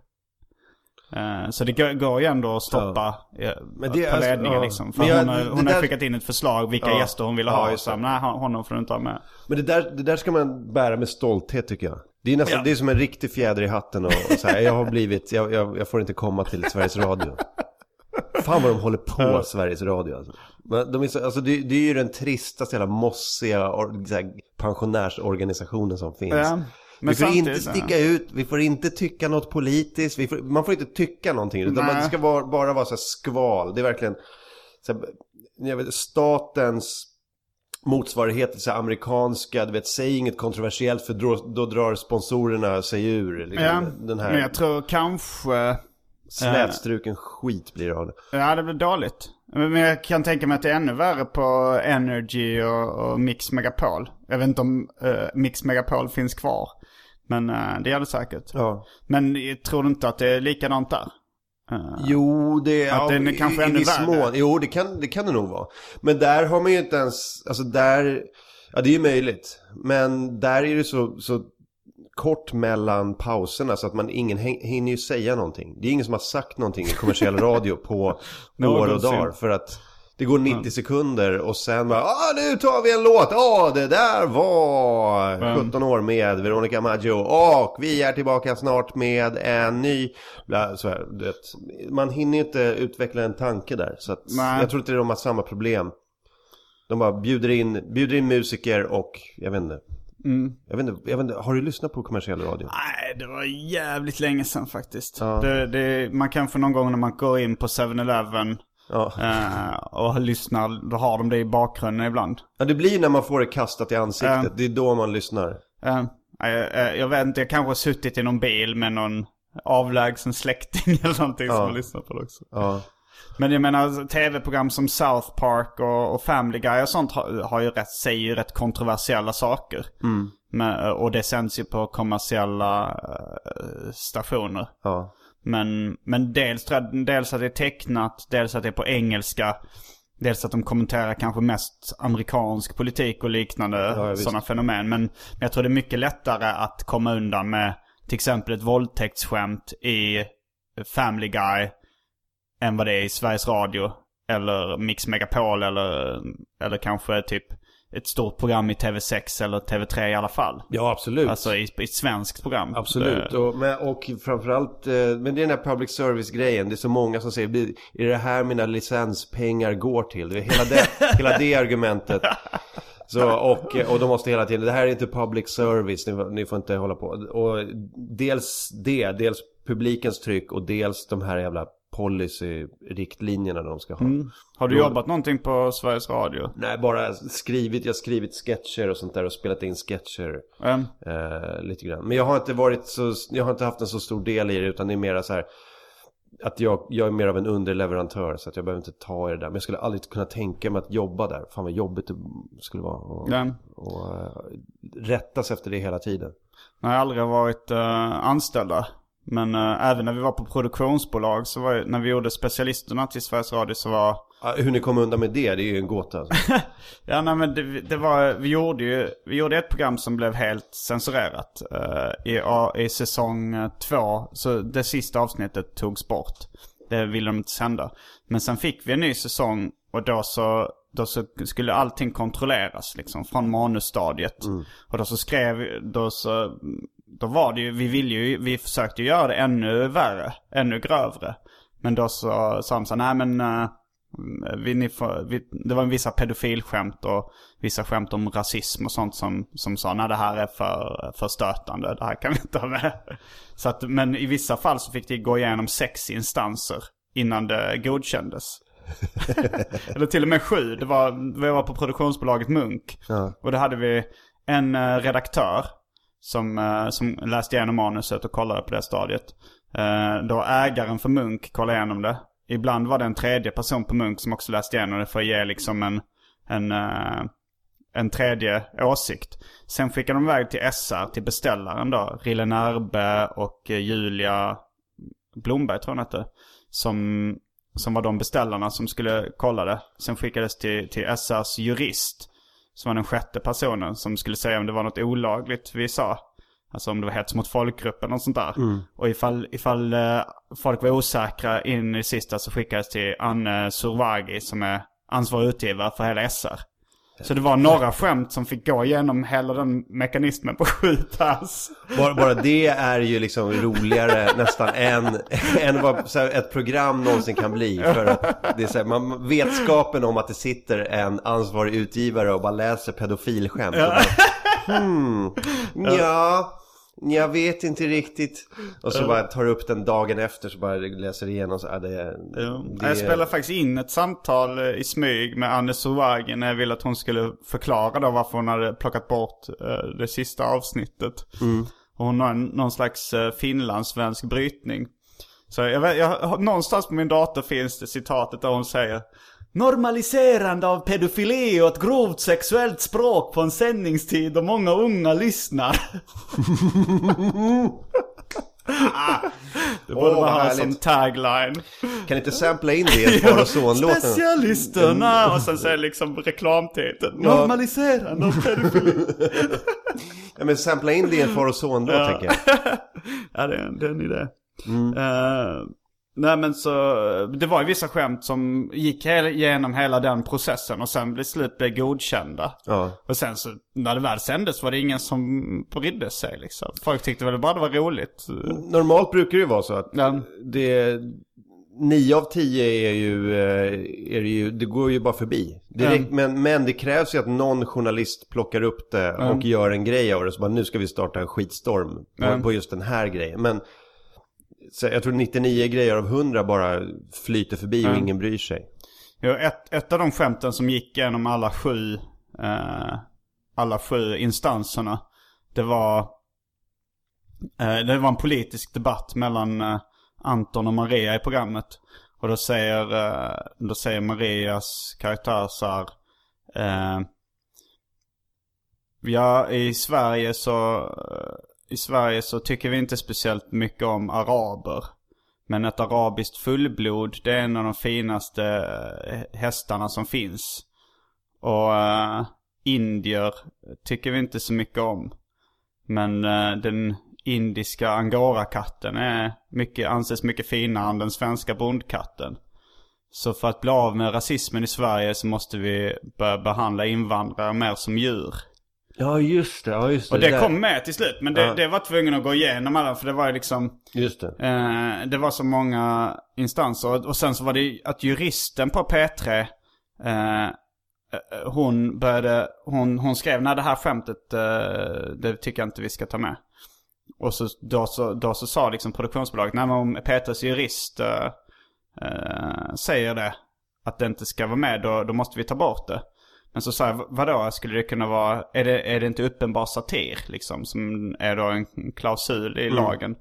Så det går, ju ändå att stoppa ja. Men på det är alltså- ledningen ja. liksom. För jag- hon, har, hon har där- skickat in ett förslag vilka Ja. gäster hon ville Ja, ha. och just så, nej hon- honom får du inte ha med. Men det där, det där ska man bära med stolthet tycker jag. Det är nästan, Ja. det är som en riktig fjäder i hatten och, och så här, jag har blivit, jag, jag, jag får inte komma till Sveriges Radio. Fan vad de håller på, Sveriges Radio alltså. Men de är så, alltså det, det är ju den tristaste jävla mossiga or, här, pensionärsorganisationen som finns. Ja, men vi får inte sticka ut, vi får inte tycka något politiskt, vi får, man får inte tycka någonting. Utan man ska vara, bara vara så här skval. Det är verkligen så här, jag vet, statens motsvarighet till så amerikanska, du vet, säg inget kontroversiellt för då, då drar sponsorerna sig ur. Liksom, Ja, Den men här jag tror kanske... slätstruken skit blir det av det. Ja, det blir dåligt. Men jag kan tänka mig att det är ännu värre på Energy och, och Mix Megapol. Jag vet inte om eh, Mix Megapol finns kvar. Men eh, det är det säkert. Ja. Men jag tror du inte att det är likadant där? Eh, Jo, det Att den är kanske i ännu viss mån. Jo, det kan, det kan det nog vara. Men där har man ju inte ens, alltså där, ja det är ju möjligt. Men där är det så, så kort mellan pauserna så att man ingen hin- hinner ju säga någonting. Det är ingen som har sagt någonting i kommersiell radio på år och dagar. För att det går 90 sekunder och sen bara, ah nu tar vi en låt, ah det där var 17 år med Veronica Maggio och vi är tillbaka snart med en ny, bla, så här, du vet. Man hinner ju inte utveckla en tanke där. Så att jag tror inte de har samma problem. De bara bjuder in, bjuder in musiker och, jag vet inte. Mm. Jag vet, inte, jag vet inte, har du lyssnat på kommersiell radio? Nej, det var jävligt länge sedan faktiskt. Ja. Det, det, man kan få någon gång när man går in på 7-Eleven Ja. eh, och lyssnar, då har de det i bakgrunden ibland. ja, det blir när man får det kastat i ansiktet. Ja. Det är då man lyssnar. Eh, jag vet inte, jag kanske har suttit i någon bil med någon avlägsen släkting eller någonting som har lyssnat på det också. Ja. Men jag menar tv-program som South Park och, och Family Guy och sånt har, har ju rätt, säger ju rätt kontroversiella saker. Men, och det sänds ju på kommersiella stationer. Ja. Men, men dels, dels att det är tecknat, dels att det är på engelska. Dels att de kommenterar kanske mest amerikansk politik och liknande Ja, sådana fenomen. Men, men jag tror det är mycket lättare att komma undan med till exempel ett våldtäktsskämt i Family Guy än vad det är i Sveriges Radio. Eller Mix Megapol eller, eller kanske typ ett stort program i TV6 eller TV3 i alla fall. Ja, absolut. Alltså i, i ett svenskt program. Absolut, Det- och, men, och framförallt, eh, men det är den här public service-grejen. Det är så många som säger, "Blir- är det här mina licenspengar går till? Det är hela det, hela det argumentet. Så, och, och de måste hela tiden, det här är inte public service, ni, ni får inte hålla på. Och dels det, dels publikens tryck och dels de här jävla policy-riktlinjerna de ska ha. Har du Då- jobbat någonting på Sveriges Radio? Nej, bara skrivit, jag har skrivit sketcher och sånt där och spelat in sketcher. Um, Eh, lite grann. Men jag har inte varit så, jag har inte haft en så stor del i det utan det är mera så här att jag, jag är mer av en underleverantör så att jag behöver inte ta i det där. Men jag skulle aldrig kunna tänka mig att jobba där. Fan vad jobbigt det skulle vara. Och, ja. och eh, rättas efter det hela tiden. Jag har aldrig varit uh, anställda. Men eh, även när vi var på produktionsbolag så var ju- när vi gjorde specialisterna till Sveriges Radio så var... Ah, hur ni kom undan med det, det är ju en gåta. Alltså. Ja nej men det, det var, vi gjorde ju, vi gjorde ett program som blev helt censurerat. eh, i, I säsong eh, två, så det sista avsnittet togs bort. Det ville de inte sända. Men sen fick vi en ny säsong och då så, då så skulle allting kontrolleras liksom från manusstadiet. Och då så skrev, då så, då var det ju, vi ville ju, vi försökte göra det ännu värre, ännu grövre. Men då sa här, nej men eh, vi, ni får, vi, det var vissa pedofilskämt och vissa skämt om rasism och sånt som, som sa nej det här är för, för stötande, det här kan vi inte ha med. Så att, men i vissa fall så fick det gå igenom sex instanser innan det godkändes. Eller till och med sju. Det var, vi var på produktionsbolaget Munk. Ja. Och då hade vi en eh, redaktör som, eh, som läste igenom manuset och kollade på det stadiet. Eh, då ägaren för Munk kollade igenom det. Ibland var det en tredje person på Munk som också läste igenom det för att ge liksom en, en, eh, en tredje åsikt. Sen skickade de iväg till SR, till beställaren då. Rille Närbe och Julia Blomberg tror jag hon hette. Som, som var de beställarna som skulle kolla det. Sen skickades till, till SRs jurist. Så var den sjätte personen som skulle säga om det var något olagligt vi sa. Alltså om det var hets mot folkgruppen och sånt där. Och ifall, ifall eh, folk var osäkra in i sista så skickades till Anne Survagi som är ansvarig utgivare för hela SR. Så det var några skämt som fick gå igenom hela den mekanismen på sju tass. Bara, bara det är ju liksom roligare nästan än, än vad ett program någonsin kan bli. För att det är så här, man, vetskapen om att det sitter en ansvarig utgivare och bara läser pedofilskämt. Och bara, hmm, ja, jag vet inte riktigt. Och så bara tar du upp den dagen efter så bara läser igenom så är det, det Jag spelade faktiskt in ett samtal eh, i smyg med Anne Survagi när jag ville att hon skulle förklara då varför hon hade plockat bort eh, det sista avsnittet. Och hon har någon slags eh, finlandssvensk brytning. Så jag vet, jag, någonstans på min dator finns det citatet där hon säger Normaliserande av pedofili och ett grovt sexuellt språk på en sändningstid då många unga lyssnar. det borde Åh, man ha som tagline. Kan inte sampla in det i far och son-låten? Specialisterna! Och sen det liksom reklamtiteln. Normaliserande av pedofili. Ja men sampla in det i en far och son-låt tänker jag. Ja, det är, det är en idé. Eh, nej men så, det var ju vissa skämt som gick hela, genom hela den processen och sen blev slut blev godkända. Ja. Och sen så, när det väl sändes var det ingen som brydde sig liksom. Folk tyckte väl bara det var roligt. Normalt brukar det ju vara så att Ja. det... Nio av tio är ju, eh, är det ju, det går ju bara förbi. Ja. räck- men, men det krävs ju att någon journalist plockar upp det och gör en grej av det. Så bara nu ska vi starta en skitstorm på, Ja. på just den här grejen. Men jag tror 99 grejer av 100 bara flyter förbi och ingen bryr sig. Jo, ett, ett av de skämten som gick igenom alla sju, eh, alla sju instanserna. Det var, eh, det var en politisk debatt mellan eh, Anton och Maria i programmet. Och då säger, eh, då säger Marias karaktär så här. Eh, ja, i Sverige så, eh, i Sverige så tycker vi inte speciellt mycket om araber. Men ett arabiskt fullblod, det är en av de finaste eh, hästarna som finns. Och uh, indier tycker vi inte så mycket om. Men uh, den indiska angorakatten är mycket, anses mycket finare än den svenska bondkatten. Så för att bli av med rasismen i Sverige så måste vi börja behandla invandrare mer som djur. Ja just det, ja just det. Och det där. kom med till slut. Men det, Ja. det var tvungen att gå igenom alla för det var ju liksom... Just det. Eh, det var så många instanser. Och sen så var det att juristen på P3, eh, eh, hon började, hon, hon skrev, nej det här skämtet, eh, det tycker jag inte vi ska ta med. Och så, då, så, då så sa liksom produktionsbolaget, nej men om P3s jurist eh, eh, säger det, att det inte ska vara med, då, då måste vi ta bort det. Men så sa jag, vadå, skulle det kunna vara, är det, är det inte uppenbar satir liksom? Som är då en klausul i lagen.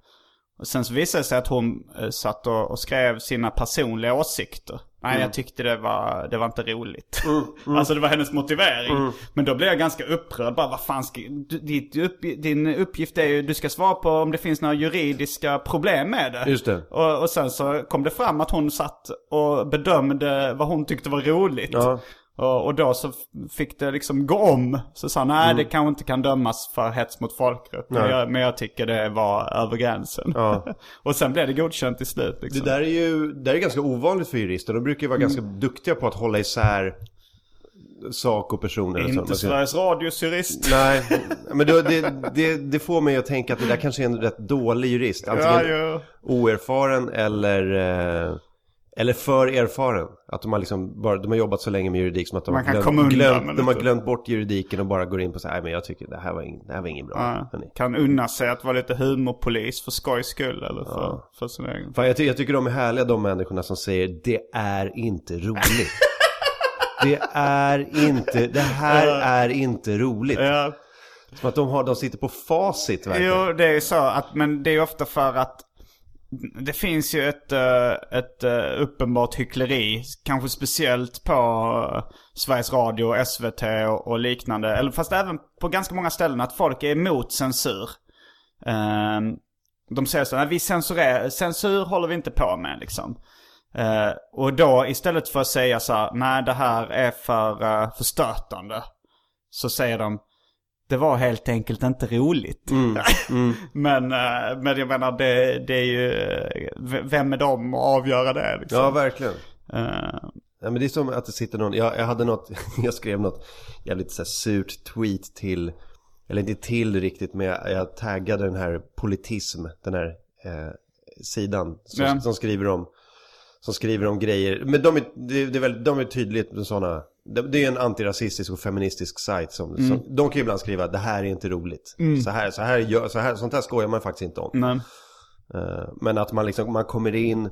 Och sen så visade det sig att hon eh, satt och, och skrev sina personliga åsikter. Nej, jag tyckte det var, det var inte roligt. alltså det var hennes motivering. Men då blev jag ganska upprörd. Bara, vad fan ska, ditt upp, din uppgift är ju, du ska svara på om det finns några juridiska problem med det. Just det. Och, och sen så kom det fram att hon satt och bedömde vad hon tyckte var roligt. Ja. Och, och då så fick det liksom gå om. Så sa han, nej det kanske inte kan dömas för hets mot folkgrupp. Men Mm. Jag, men jag tycker det var över gränsen. Ja. och sen blev det godkänt till slut liksom. Det där är ju det där är ganska ovanligt för jurister. De brukar ju vara ganska duktiga på att hålla isär sak och personer. och så. Inte Man ska- Sveriges Radios jurist. Nej, men det, det, det får mig att tänka att det där kanske är en rätt dålig jurist. Antingen Ja, ja. oerfaren eller, eh, eller för erfaren. Att de har, liksom bara, de har jobbat så länge med juridik som att de, Man har glömt, glömt, de har glömt bort juridiken och bara går in på så här, "Nej, men jag tycker det här var, ing, det här var inget bra. Ja. hörni." Kan unna sig att vara lite humorpolis för skojs skull eller för, för sin egen. Fan, jag, ty- jag tycker de är härliga de människorna som säger det är inte roligt. det är inte, det här är inte roligt. Ja, Som att de, har, de sitter på facit verkligen. jo det är ju så att, men det är ofta för att det finns ju ett, eh, ett eh, uppenbart hyckleri, kanske speciellt på eh, Sveriges Radio, SVT och, liknande. Eller fast även på ganska många ställen att folk är emot censur. Ehm, de säger så här, vi censurerar, censur håller vi inte på med liksom. Och då istället för att säga så här, nej det här är för, uh, för stötande. så säger de det var helt enkelt inte roligt. men, eh, men jag menar det, det är ju, vem är de att avgöra det liksom? Ja, verkligen. Eh, Ja, men det är som att det sitter någon, jag, jag hade något, jag skrev något jävligt så här surt tweet till, eller inte till riktigt, men jag, jag taggade den här politism, den här eh, sidan som, Ja. som skriver om, som skriver om grejer. Men de är, det, är väl, de är tydligt sådana, det, är en antirasistisk och feministisk sajt som, som, de kan ju ibland skriva det här är inte roligt. Så här, så här, gör, så här, sånt här skojar man faktiskt inte om. nej. Eh, Men att man liksom, man kommer in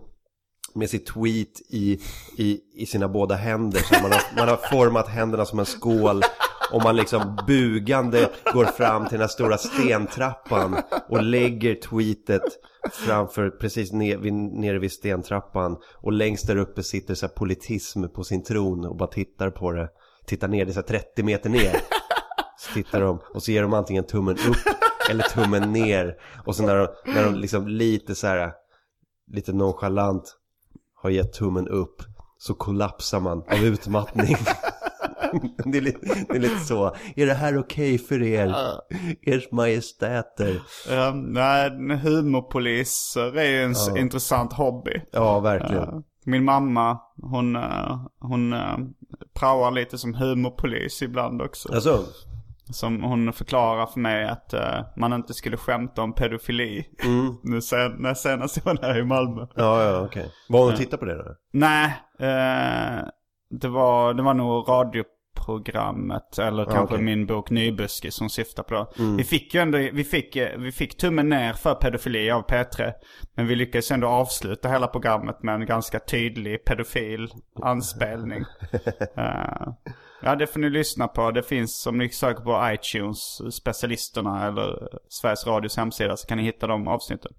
med sitt tweet i, i, i sina båda händer. Så man, har, man har format händerna som en skål. Om man liksom bugande går fram till den här stora stentrappan. Och lägger tweetet framför, precis ner, vid, nere vid stentrappan. Och längst där uppe sitter så här politism på sin tron och bara tittar på det. Tittar ner, det är så här 30 meter ner. Så tittar de och så ger de antingen tummen upp eller tummen ner. Och så när de, när de liksom lite så här, lite nonchalant har gett tummen upp så kollapsar man av utmattning. det, är lite, det är lite så. Är det här okej för er? Ers majestäter? Ja, nej, humorpoliser är ju en s- intressant hobby. Ja, verkligen. Min mamma, hon, eh, hon eh, praoar lite som humorpolis ibland också. Alltså, Som hon förklarar för mig att eh, man inte skulle skämta om pedofili. Nu sen, när senast jag var här i Malmö. ja, ja, okej. Var hon och tittade på det då? Nej, eh, det, var, det var nog radioprogrammet eller kanske okej. min bok Nybuskis som syftar på det. Vi fick ju ändå, vi fick, vi fick tummen ner för pedofili av P3. Men vi lyckades ändå avsluta hela programmet med en ganska tydlig pedofil anspelning. Eh, ja, det får ni lyssna på. Det finns, om ni söker på iTunes, specialisterna eller Sveriges Radios hemsida så kan ni hitta de avsnitten.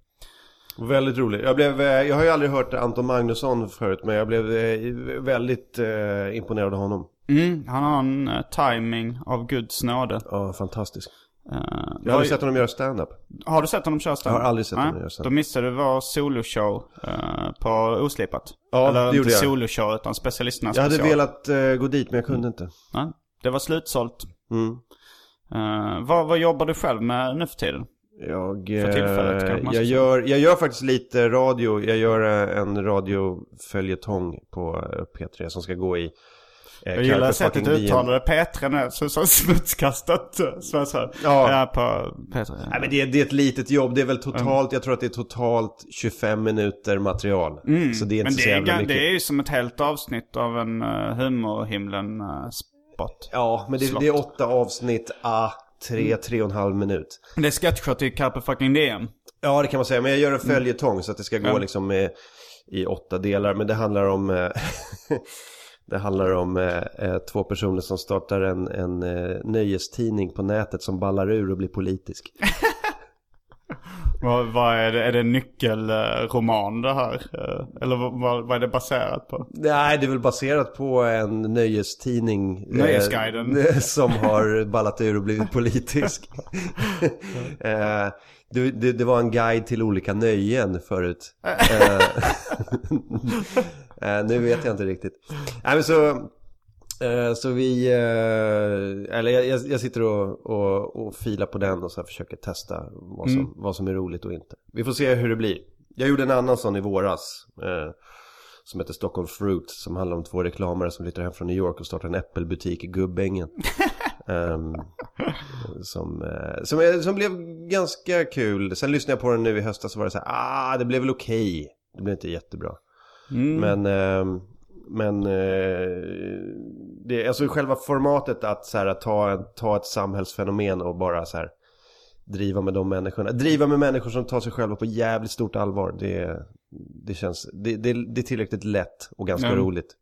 Väldigt roligt. Jag, blev, eh, jag har ju aldrig hört Anton Magnusson förut men jag blev eh, väldigt eh, imponerad av honom. Mm, han har en uh, timing av Guds nåde. Ja, fantastisk. Eh, Jag har aldrig sett honom göra stand-up. Har du sett honom köra stand Jag har aldrig sett honom göra stand-up. Då missade du vår soloshow uh, på Oslipat. Ja, Eller det inte gjorde jag. soloshow utan specialisternas Jag hade special. velat eh, gå dit men jag kunde inte. Nej, det var slutsålt. Mm. Eh, vad, vad jobbar du själv med nu för tiden? Jag, För tillfället, eh, kanske man ska jag, säga. gör, jag gör faktiskt lite radio. Jag gör eh, en radioföljetong på eh, P3 som ska gå i Jag gillar sättet du uttalade P3 nu, så, så smutskastat. eh, Så sa, Ja. ja. på P3. Nej men det, är- det är ett litet jobb. Det är väl totalt, jag tror att det är totalt 25 minuter material. Så det är inte Mm. Men så det är, jävla mycket. det är ju som ett helt avsnitt av en uh, humorhimlen uh, spot. Ja, men det, Slott. det är åtta avsnitt, ah, tre, tre och en halv minut. Det är sketcher till Carpe fucking Diem. Ja, det kan man säga. Men jag gör en följetong så att det ska gå liksom med, i åtta delar. Men det handlar om... Eh, det handlar om eh, eh, två personer som startar en, en eh, nöjestidning på nätet som ballar ur och blir politisk. Vad, vad är det? Är det en nyckelroman det här? Eh, Eller vad, vad, är det baserat på? Nej, det är väl baserat på en nöjestidning. eh, Nöjesguiden. som har ballat ur och blivit politisk. eh, det, det, det var en guide till olika nöjen förut. Eh, nu vet jag inte riktigt. Nej men så, eh, så vi, eh, eller jag, jag, sitter och, och, och filar på den och så försöker testa vad som, vad som är roligt och inte. Vi får se hur det blir. Jag gjorde en annan sån i våras. Eh, som heter Stockholm Fruit som handlar om två reklamare som flyttar hem från New York och startar en äppelbutik i Gubbängen. Ehm, som, eh, som, som blev ganska kul. Sen lyssnade jag på den nu i höstas så var det så här, ah det blev väl okej. Det blev inte jättebra. Men, ehm, men eh, det, alltså själva formatet att så här, ta, en, ta ett samhällsfenomen och bara så här driva med de människorna. Driva med människor som tar sig själva på jävligt stort allvar. Det, det känns, det, det, det är tillräckligt lätt och ganska Mm. roligt.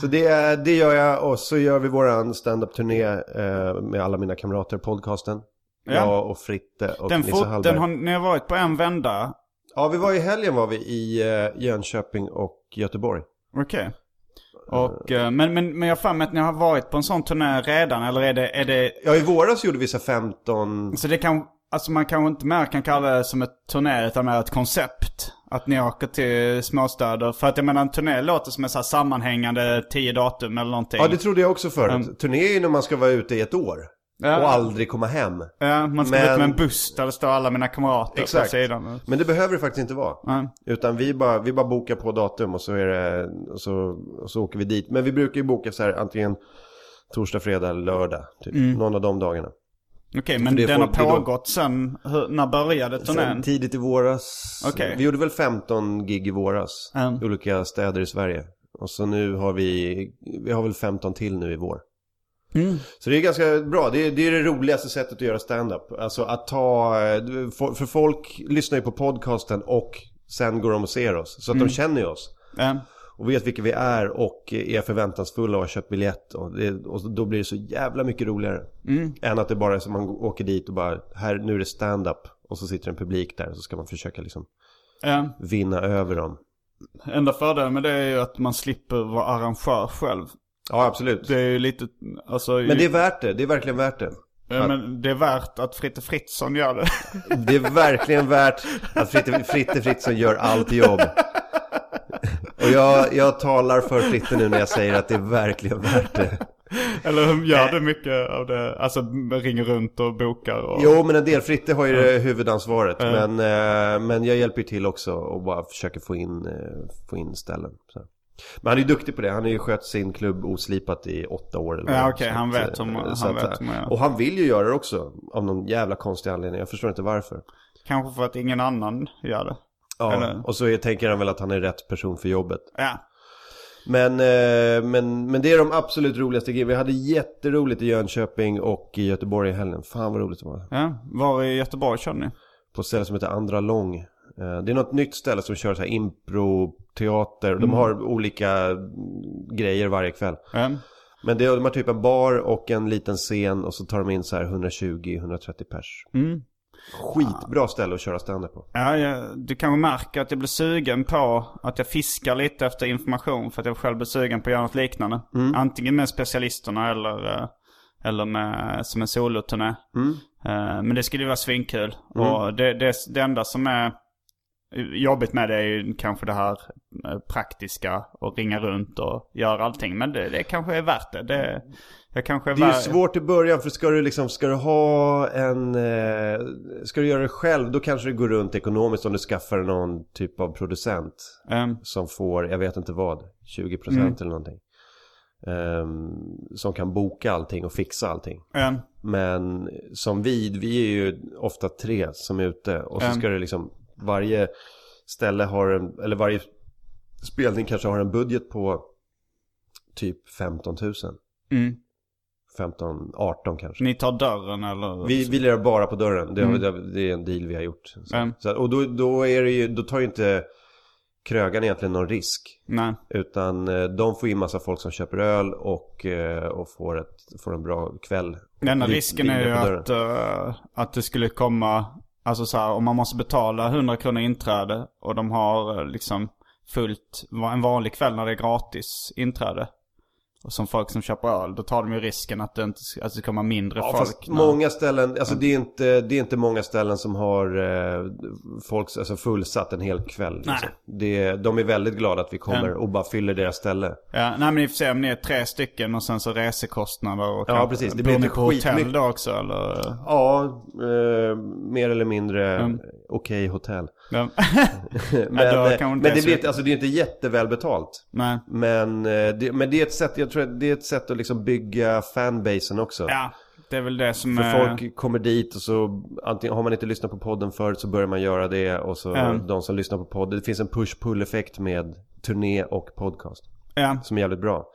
Så det, det gör jag och så gör vi våran stand-up-turné eh, med alla mina kamrater, podcasten. Ja. Jag och Fritte och Den, Nisse Hallberg. den har, ni har varit på en vända. Ja, vi var i helgen var vi i eh, Jönköping och Göteborg. Okej. Och, eh, men, men, men jag har för mig att ni har varit på en sån turné redan, eller är det, är det... Ja, i våras gjorde vi så 15... Så det kan, alltså man kanske inte mer kan kalla det som ett turné utan mer ett koncept. Att ni åker till småstäder. För att jag menar en turné låter som en så här sammanhängande tio datum eller någonting. Ja, det trodde jag också förut. Turné är ju när man ska vara ute i ett år. Ja. Och aldrig komma hem. Ja, man ska Men- ut med en buss där det står alla mina kamrater Exakt. på sidan. Men det behöver det faktiskt inte vara. Ja. Utan vi bara, vi bara bokar på datum och så, är det, och så, och så åker vi dit. Men vi brukar ju boka så här antingen torsdag, fredag lördag. Typ. Mm. Någon av de dagarna. Okej, men den har är då- pågått sen, hur, när började turnén? Sen tidigt i våras. Okej. Vi gjorde väl 15 gig i våras. Mm. I olika städer i Sverige. Och så nu har vi, vi har väl 15 till nu i vår. Mm. Så det är ganska bra. Det är, det är det roligaste sättet att göra stand-up. Alltså att ta, för folk lyssnar ju på podcasten och sen går de och ser oss. Så att Mm. de känner ju oss. Ja. Och vet vilka vi är och är förväntansfulla och har köpt biljett. Och, det, och då blir det så jävla mycket roligare. Mm. Än att det bara är som man åker dit och bara, här nu är det stand-up. Och så sitter en publik där och så ska man försöka liksom vinna över dem. Enda fördelen med det är ju att man slipper vara arrangör själv. Ja, absolut. Det är ju lite, alltså... Men det är värt det, det är verkligen värt det. ja, men det är värt att Fritte Fritzson gör det. Det är verkligen värt att Fritte, Fritte Fritzson gör allt jobb. Och jag, jag talar för Fritte nu när jag säger att det är verkligen värt det. Eller gör det mycket av det, alltså ringer runt och bokar och... Jo, men en del Fritte har ju det huvudansvaret. Men, eh, men jag hjälper ju till också och bara försöker få in, eh, få in ställen. Så. Men han är ju duktig på det. Han har ju skött sin klubb oslipat i åtta år eller Ja, okej, han vet om- eh, han att, vet eh, om jag- Och han vill ju göra det också. Av någon jävla konstig anledning. Jag förstår inte varför. Kanske för att ingen annan gör det. Ja, Eller- och så är, tänker han väl att han är rätt person för jobbet. Ja. Men, eh, men, men det är de absolut roligaste grejerna. Vi hade jätteroligt i Jönköping och i Göteborg i helgen. Fan vad roligt det var. Ja, var i Göteborg körde ni? På ett ställe som heter Andra Lång. Eh, Det är något nytt ställe som kör så här impro-teater. De har olika mm, grejer varje kväll. Ja. Men det, de har typ en bar och en liten scen och så tar de in så här 120-130 pers. Mm. Skitbra ställe att köra stand på. Ja, jag, du kanske märker att jag blir sugen på att jag fiskar lite efter information för att jag själv blir sugen på att göra något liknande. Antingen med specialisterna eller, eh, eller med, som en soloturné. Eh, Men det skulle ju vara svinkul. Och det, det, det enda som är jobbigt med det är ju kanske det här eh, praktiska och ringa runt och göra allting. Men det, det kanske är värt det. det jag kanske är Det är ju svårt i början för ska du liksom, ska du ha en, eh, ska du göra det själv då kanske det går runt ekonomiskt om du skaffar någon typ av producent. Ehm, Som får, jag vet inte vad, 20% eller någonting. Ehm, som kan boka allting och fixa allting. ehm, Men som vi, vi är ju ofta tre som är ute. Och så Mm. ska det liksom, varje ställe har en, eller varje spelning kanske har en budget på typ 15 000. mm. 15, 18 kanske. Ni tar dörren eller? Vi, vi lirar bara på dörren. Det, Mm. det, det är en deal vi har gjort. Så, Mm. så, och då, då, är det ju, då tar ju inte krögaren egentligen någon risk. Nej. Utan eh, de får in massa folk som köper öl och, eh, och får, ett, får en bra kväll. Den enda risken är ju att, eh, att det skulle komma, alltså så här, om man måste betala 100 kronor inträde och de har eh, liksom fullt en vanlig kväll när det är gratis inträde. Och som folk som köper öl, då tar de ju risken att det inte att det kommer mindre Ja, folk. fast när- många ställen, alltså det är, inte, det är inte många ställen som har eh, folk alltså fullsatt en hel kväll. Liksom. Det, de är väldigt glada att vi kommer och bara fyller deras ställe. Ja, nej men i och för sig om ni är tre stycken och sen så resekostnader och Ja, precis. Det blir inte på hotell då också eller? Ja, eh, mer eller mindre Mm. okej hotell. Men men inte det, blir, alltså, det är inte jättevälbetalt. nej. Men, eh, det, men det är ett sätt, jag tror att det är ett sätt att liksom bygga fanbasen också. Ja, det är väl det som För är... folk kommer dit och så antingen har man inte lyssnat på podden förut så börjar man göra det och så Mm. de som lyssnar på podden. Det finns en push-pull effekt med turné och podcast Ja. som är jävligt bra.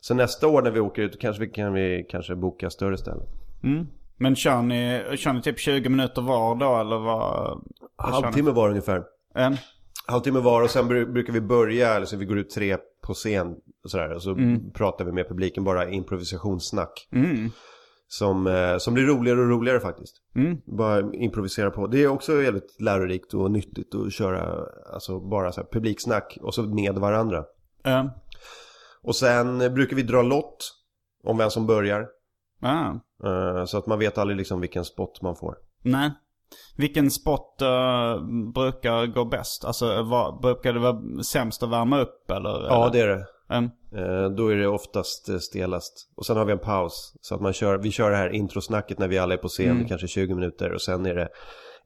Så nästa år när vi åker ut kanske vi kan vi kanske boka större ställen. Mm. Men kör ni, kör ni typ 20 minuter var då eller vad? Halvtimme var ungefär. En? Halvtimme var och sen bru- brukar vi börja, eller så vi går ut tre på scen och sådär. Och så Mm. pratar vi med publiken, bara improvisationssnack. Mm. Som, eh, som blir roligare och roligare faktiskt. Mm. Bara improvisera på. Det är också jävligt lärorikt och nyttigt att köra alltså bara så här publiksnack och så med varandra. Och sen brukar vi dra lott om vem som börjar. Ah. Eh, Så att man vet aldrig liksom vilken spot man får. Nej. Vilken sport eh, brukar gå bäst? Alltså vad, brukar det vara sämst att värma upp eller? Ja, eller? det är det. Mm. Eh, Då är det oftast stelast. Och sen har vi en paus. Så att man kör, vi kör det här introsnacket när vi alla är på scen, kanske 20 minuter. Och sen är det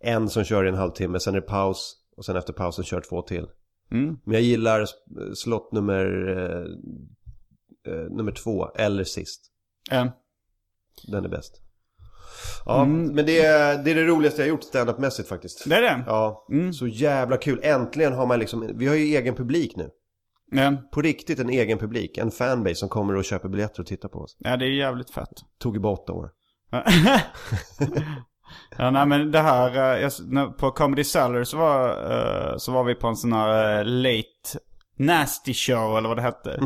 en som kör i en halvtimme, sen är det paus. Och sen efter pausen kör två till. Mm. Men jag gillar slott nummer, eh, nummer två, eller sist. Mm. Den är bäst. Ja, men det är, det är det roligaste jag gjort standup-mässigt faktiskt. Det är det? Ja, så jävla kul. Äntligen har man liksom, vi har ju egen publik nu. Ja. På riktigt en egen publik, en fanbase som kommer och köper biljetter och tittar på oss. ja, det är jävligt fett. Tog ju bara åtta år. ja, nej men det här, eh, jag, på Comedy Cellar så var, eh, så var vi på en sån här eh, late nasty show eller vad det hette.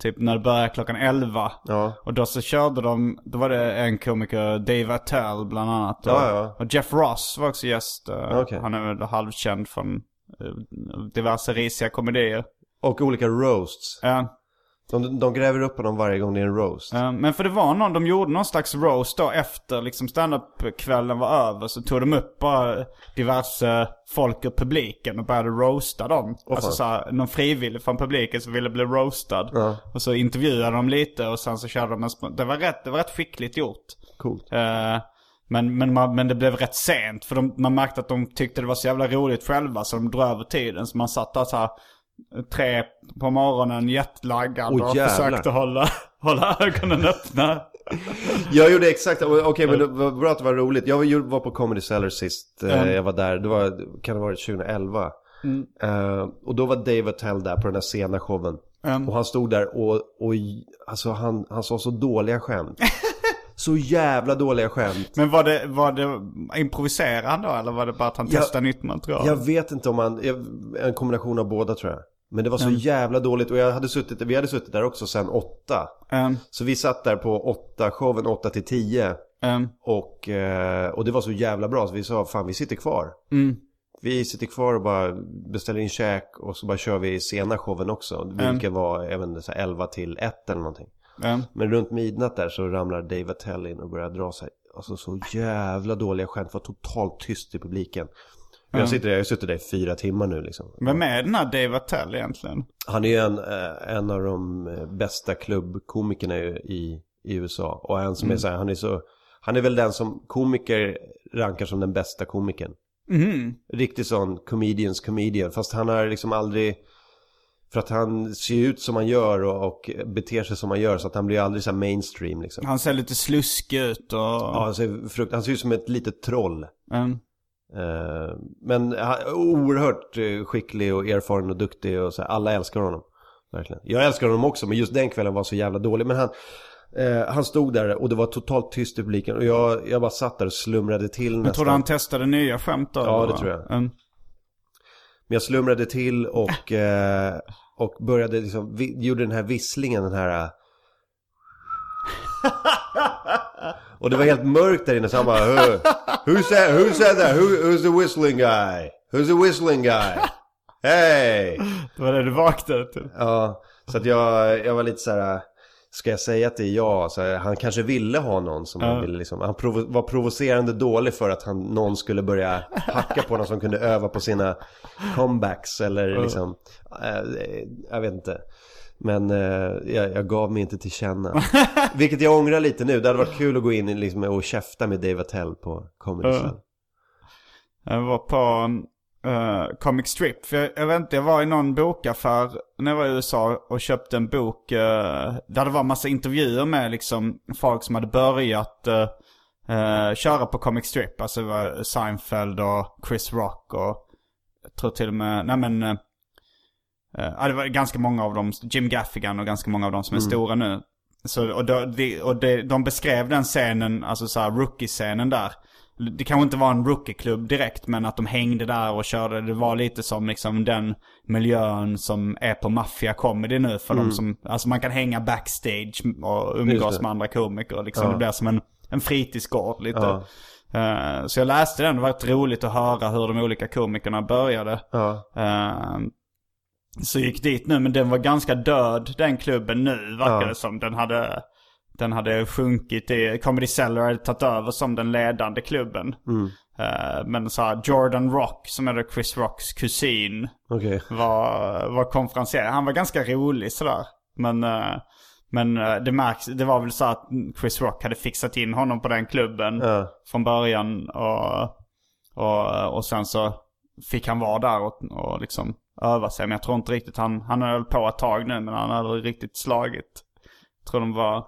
Typ när det började klockan 11. Ja. Och då så körde de, då var det en komiker, Dave Attell bland annat. Och, Ja, ja. och Jeff Ross var också gäst. eh, Okej. Han är väl halvkänd från eh, diverse risiga komedier. Och olika roasts. Ja. De, de gräver upp honom varje gång det är en roast. Eh, Men för det var någon, de gjorde någon slags roast då efter liksom standup-kvällen var över. Så tog de upp bara diverse folk ur publiken och började roasta dem. alltså fan. såhär, någon frivillig från publiken som ville bli roastad. Ja. Och så intervjuade de lite och sen så körde de en sp- Det var rätt, det var rätt skickligt gjort. Coolt. Eh, men, men, man, men det blev rätt sent för de, man märkte att de tyckte det var så jävla roligt själva så de drog över tiden. Så man satt där så här tre på morgonen jetlaggad Åh, och jävlar. försökte hålla, hålla ögonen öppna. Jag gjorde exakt, okej men det var bra att det var roligt. Jag var- på Comedy Cellar sist, eh, Mm. jag var där, det var, kan det ha varit 2011. Eh, och då var Dave Attell där på den här sena showen. Mm. Och han stod där och, och alltså han, han sa så dåliga skämt. så jävla dåliga skämt. Men var det, var det, improviserade han då eller var det bara att han Jag- testade nytt material? Jag vet inte om han, en kombination av båda tror jag. Men det var så jävla dåligt och jag hade suttit, vi hade suttit där också sen åtta. Um, Så vi satt där på åtta, showen åtta till tio. um, Och, eh, och det var så jävla bra så vi sa fan vi sitter kvar. mm, Vi sitter kvar och bara beställer in käk och så bara kör vi sena showen också. Vilket var, jag inte, så här 11 till 1 eller någonting. Um. Men runt midnatt där så ramlar Dave Attell in och börjar dra sig. Alltså så jävla dåliga skämt. var totalt tyst i publiken. Och Jag, sitter där, jag har suttit där i fyra timmar nu liksom. Vem är den här Dave Attell egentligen? Han är ju en, eh, en av de eh, bästa klubbkomikerna i, i, USA. Och en som är så här, han är så... Han är väl den som komiker rankar som den bästa komikern. Mhm. Riktigt sån comedians comedian. Fast han har liksom aldrig... För att han ser ut som han gör och, och beter sig som han gör. Så att han blir aldrig så mainstream liksom. Han ser lite sluskig ut och... Ja, han ser, frukt, han ser ut som ett litet troll. Um, Eh, men han är oerhört eh, skicklig och erfaren och duktig och så här, alla älskar honom. Verkligen. Jag älskar honom också men just den kvällen var så jävla dålig. Men han, eh, han stod där och det var totalt tyst i publiken och jag, jag bara satt där och slumrade till jag nästan. trodde han testade nya skämt då? Ja, det tror jag. Um, Men jag slumrade till och, eh, och började liksom, vi, gjorde den här visslingen, den här... och det var helt mörkt där inne så han bara "Who- Who said, who said that? Who, who's the whistling guy? Who's the whistling guy? Hey! det var det du vaknade till. Ja, så att jag, jag var lite så här. Ska jag säga att det är jag? Så här, han kanske ville ha någon som han ville liksom. Han provo var provocerande dålig för att han, någon skulle börja hacka på någon som kunde öva på sina comebacks eller liksom. eh, jag vet inte. Men eh, jag, jag gav mig inte till känna. Vilket jag ångrar lite nu. Det hade varit kul att gå in liksom, och käfta med Dave Attell på Comedy Cell. Jag var på uh, Comic Strip. För jag, jag vet inte, jag var i någon bokaffär när jag var i USA och köpte en bok. Uh, där det var massa intervjuer med liksom folk som hade börjat uh, köra på Comic Strip. Alltså det var Seinfeld och Chris Rock och jag tror till och med, nej men. Ja, det var ganska många av dem, Jim Gaffigan och ganska många av dem som är stora nu. Så, och de, och de, de beskrev den scenen, alltså så här rookie-scenen där. Det kanske inte var en rookie-klubb direkt, men att de hängde där och körde. Det var lite som liksom den miljön som är på Mafia Comedy nu. För de som, alltså man kan hänga backstage och Mm. Umgås med andra komiker. Liksom. Ja. Det blir som en, en fritidsgård lite. Ja. Eh, så jag läste den, det var rätt roligt att höra hur de olika komikerna började. Ja. Eh, så jag gick dit nu, men den var ganska död den klubben nu verkar Ja. det som. Den hade, den hade sjunkit i, Comedy Cellar hade tagit över som den ledande klubben. Eh, men så här, Jordan Rock, som är Chris Rocks kusin, Okej. var, var konferencier. Han var ganska rolig sådär. Men, eh, men eh, det märks, det var väl så att Chris Rock hade fixat in honom på den klubben från början. Och, och, och sen så fick han vara där och, och liksom öva sig. Men jag tror inte riktigt han, han höll på ett tag nu men han hade aldrig riktigt slagit. Jag tror de var,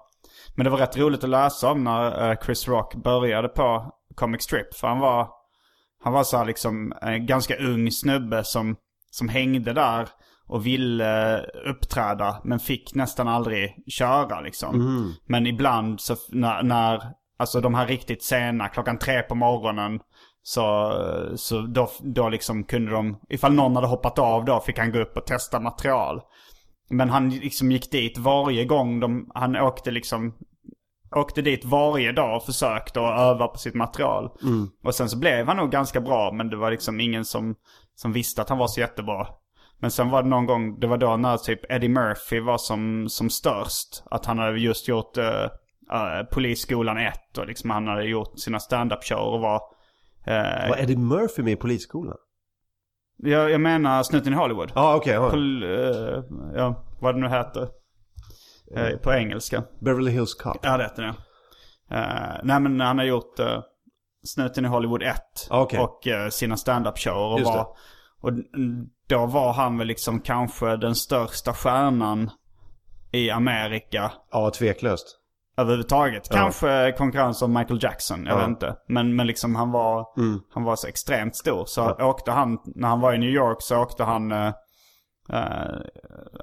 men det var rätt roligt att läsa om när eh, Chris Rock började på Comic Strip. För han var, han var så här liksom en ganska ung snubbe som, som hängde där och ville eh, uppträda men fick nästan aldrig köra liksom. Men ibland så när, när, alltså de här riktigt sena, klockan tre på morgonen. Så, så då, då liksom kunde de, ifall någon hade hoppat av då fick han gå upp och testa material. Men han liksom gick dit varje gång de, han åkte liksom Åkte dit varje dag och försökte att öva på sitt material. Och sen så blev han nog ganska bra men det var liksom ingen som, som visste att han var så jättebra. Men sen var det någon gång, det var då när typ Eddie Murphy var som, som störst. Att han hade just gjort uh, uh, Polisskolan 1 och liksom han hade gjort sina stand-up show och var... eh, Var Eddie Murphy med i Polisskolan? Jag, jag menar Snuten i Hollywood. Ah, okej. ja. Pol, eh, ja, vad det nu heter. Eh, på engelska. Beverly Hills Cop. Ja, det heter det. Uh, nej men han har gjort uh, Snuten i Hollywood 1. Okej. Och eh, sina stand-up shower. Och, Just var, och då var han väl liksom kanske den största stjärnan i Amerika Ja, tveklöst. Överhuvudtaget. Ja. Kanske konkurrens av Michael Jackson, jag Ja. vet inte. Men, men liksom han var, Mm. han var så extremt stor. Så åkte han, när han var i New York så åkte han, eh, eh,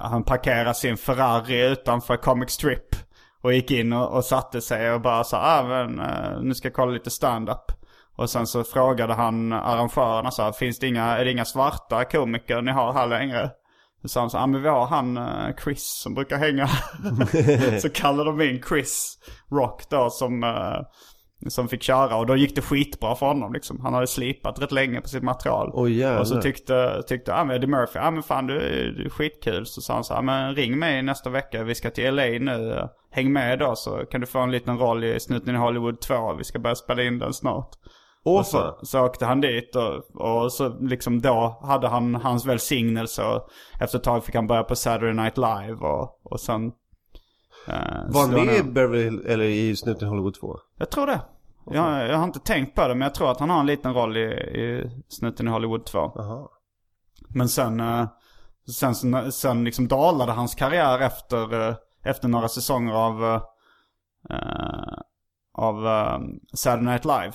han parkerade sin Ferrari utanför Comic Strip. Och gick in och, och satte sig och bara sa, ah men eh, nu ska jag kolla lite stand-up. Och sen så frågade han arrangörerna så här, finns det inga, är det inga svarta komiker ni har här längre? Så sa han så, ah, men vi har han eh, Chris som brukar hänga. så kallade de in Chris Rock då som, eh, som fick köra. Och då gick det skitbra för honom liksom. Han hade slipat rätt länge på sitt material. Jävlar. och så tyckte, tyckte ah, men Eddie Murphy, ah, men fan du, du är skitkul. Så sa han så, ah, men ring mig nästa vecka, vi ska till LA nu. Häng med då så kan du få en liten roll i Snuten i Hollywood 2. Vi ska börja spela in den snart. Och så, så åkte han dit och, och så liksom då hade han hans välsignelse och efter ett tag fick han börja på Saturday Night Live och, och sen... eh, Var han med i Beverly Hill, eller i Snuten Hollywood 2? Jag tror det. Jag, jag har inte tänkt på det men jag tror att han har en liten roll i, i Snuten i Hollywood 2. Jaha. Men sen, eh, sen, sen, sen liksom dalade hans karriär efter, eh, efter några säsonger av, eh, eh, av eh, Saturday Night Live.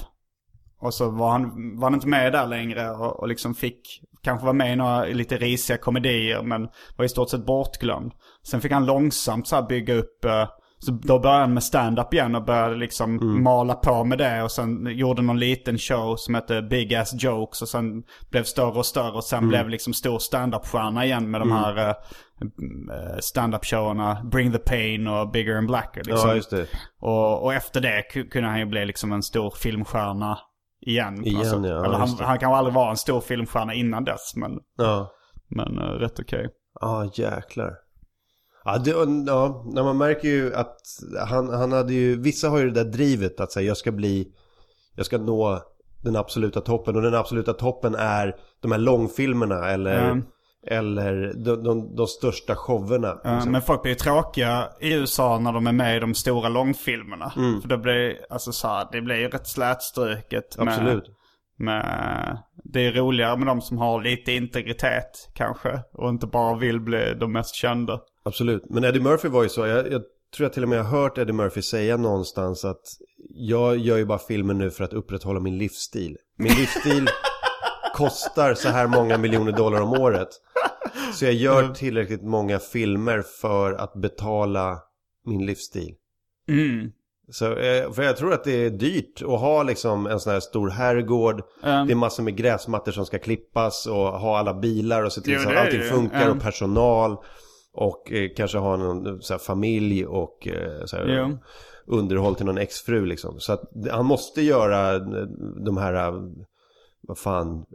Och så var han, var han inte med där längre och, och liksom fick kanske vara med i några lite risiga komedier men var i stort sett bortglömd. Sen fick han långsamt så här bygga upp, eh, så då började han med stand-up igen och började liksom mala på med det och sen gjorde någon liten show som hette Big Ass Jokes och sen blev större och större och sen blev liksom stor stand-up-stjärna igen med de här eh, stand-up-showerna Bring the Pain och Bigger and Blacker liksom. Ja, just det. Och, och efter det ku- kunde han ju bli liksom en stor filmstjärna igen. Igen, alltså, ja, eller han, han kan aldrig vara en stor filmstjärna innan dess, men, Ja. men eh, rätt okej. Ja, ah, jäklar. Ja, det, ja, när man märker ju att han, han hade ju, vissa har ju det där drivet att säga jag ska bli, jag ska nå den absoluta toppen och den absoluta toppen är de här långfilmerna eller, Ja. Eller de, de, de största showerna. Ja, liksom. Men folk blir ju tråkiga i USA när de är med i de stora långfilmerna. Mm. För då blir alltså så här, det blir ju rätt slätstruket. med- Absolut. Med, det är roligare med de som har lite integritet kanske. Och inte bara vill bli de mest kända. Absolut. Men Eddie Murphy var ju så, jag, jag tror jag till och med har hört Eddie Murphy säga någonstans att jag gör ju bara filmen nu för att upprätthålla min livsstil. Min livsstil kostar så här många miljoner dollar om året. Så jag gör tillräckligt många filmer för att betala min livsstil. Mm. Så, eh, för jag tror att det är dyrt att ha liksom en sån här stor herrgård. Um, Det är massor med gräsmattor som ska klippas och ha alla bilar och se till Jo, så att allting funkar Mm. och personal. Och eh, kanske ha någon så här, familj och eh, så här, Jo. underhåll till någon exfru liksom. Så att han måste göra eh, de här, eh, vad fan,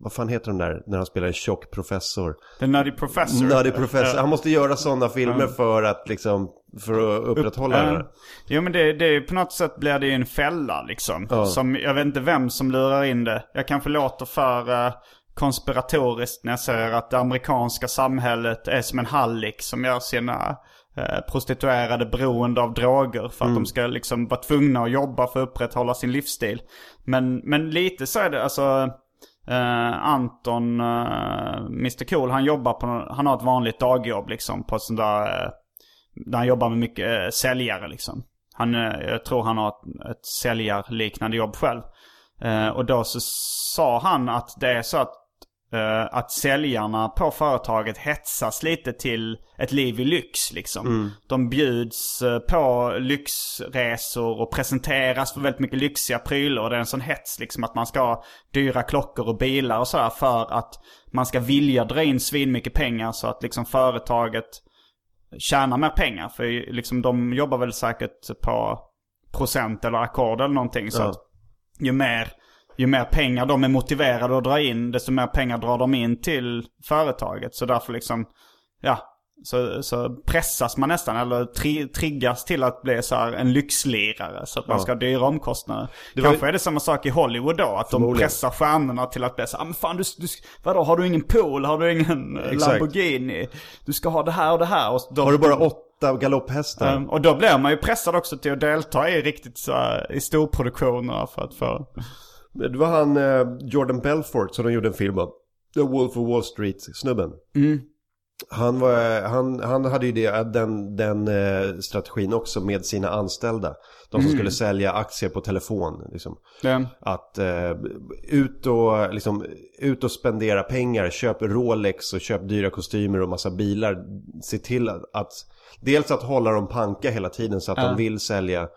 vad fan heter de där när han spelar en tjock professor? The Nutty Professor. Nutty professor. Han måste göra sådana filmer för att liksom för att upprätthålla det Ja. där. Jo men det, det på något sätt blir det ju en fälla liksom. Ja. Som, jag vet inte vem som lurar in det. Jag kanske låter för uh, konspiratoriskt när jag säger att det amerikanska samhället är som en hallick som gör sina eh, prostituerade beroende av droger för att de ska liksom vara tvungna att jobba för att upprätthålla sin livsstil. Men, men lite så är det, alltså Uh, Anton, eh, uh, Mr Cool, han jobbar på, han har ett vanligt dagjobb liksom på ett sånt där, uh, där han jobbar med mycket säljare liksom. Han, jag tror han har ett, ett säljarliknande jobb själv. Och då så sa han att det är så att, eh, att säljarna på företaget hetsas lite till ett liv i lyx liksom. De bjuds eh, på lyxresor och presenteras för väldigt mycket lyxiga prylar. Och det är en sån hets liksom att man ska ha dyra klockor och bilar och sådär för att man ska vilja dra in svin mycket pengar så att liksom företaget tjänar mer pengar. För liksom de jobbar väl säkert på procent eller ackord eller någonting. Så Ja. att ju mer, ju mer pengar de är motiverade att dra in, desto mer pengar drar de in till företaget. Så därför liksom, ja, så, så pressas man nästan eller tri, triggas till att bli så en lyxlirare. Så att man Ja. ska ha dyra omkostnader. Det var- Kanske är det samma sak i Hollywood då. Att de pressar stjärnorna till att bli så här, "Ah, men fan du, du, vadå har du ingen pool? Har du ingen eh, Exakt. Lamborghini? Du ska ha det här och det här. Och då, Har du bara åtta galopphästar? Um, och då blir man ju pressad också till att delta i riktigt så här, i storproduktionerna för att få... Det var han eh, Jordan Belfort som de gjorde en film av. The Wolf of Wall Street-snubben. Han, var, han, han hade ju det, den, den eh, strategin också med sina anställda. De som skulle sälja aktier på telefon. Liksom. Det, Att eh, ut, och, liksom, ut och spendera pengar, köp Rolex och köp dyra kostymer och massa bilar. Se till att, att dels att hålla dem panka hela tiden så att de vill sälja.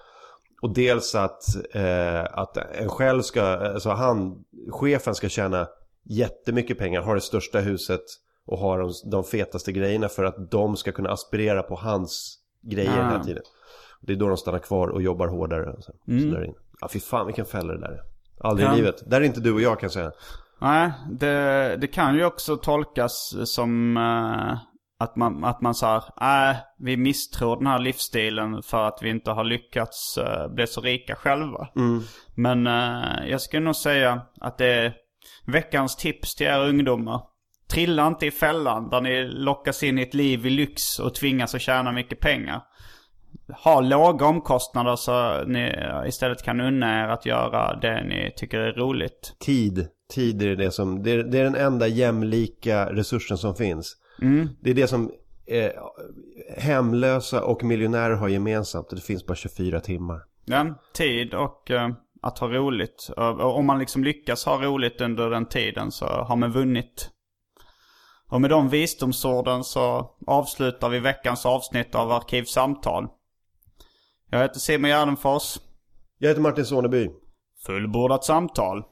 Och dels att, eh, att en själv ska, alltså han, chefen ska tjäna jättemycket pengar, ha det största huset och ha de, de fetaste grejerna för att de ska kunna aspirera på hans grejer Ah. hela tiden. Det är då de stannar kvar och jobbar hårdare. Och så, så där in. Ja, fy fan vilken fälla det där är. Aldrig Ja. i livet. Där är inte du och jag kan jag säga. nej, det, det kan ju också tolkas som eh, att man, att man sa nej, vi misstror den här livsstilen för att vi inte har lyckats eh, bli så rika själva. Men eh, jag skulle nog säga att det är veckans tips till er ungdomar. Trilla inte i fällan där ni lockas in i ett liv i lyx och tvingas att tjäna mycket pengar. Ha låga omkostnader så ni istället kan unna er att göra det ni tycker är roligt. Tid. Tid är det som, det är, det är den enda jämlika resursen som finns. Det är det som eh, hemlösa och miljonärer har gemensamt. Det finns bara 24 timmar. Ja, tid och eh, att ha roligt. Och om man liksom lyckas ha roligt under den tiden så har man vunnit. Och med de visdomsorden så avslutar vi veckans avsnitt av Arkivsamtal. Jag heter Simon Gärdenfors. Jag heter Martin Soneby. Fullbordat samtal.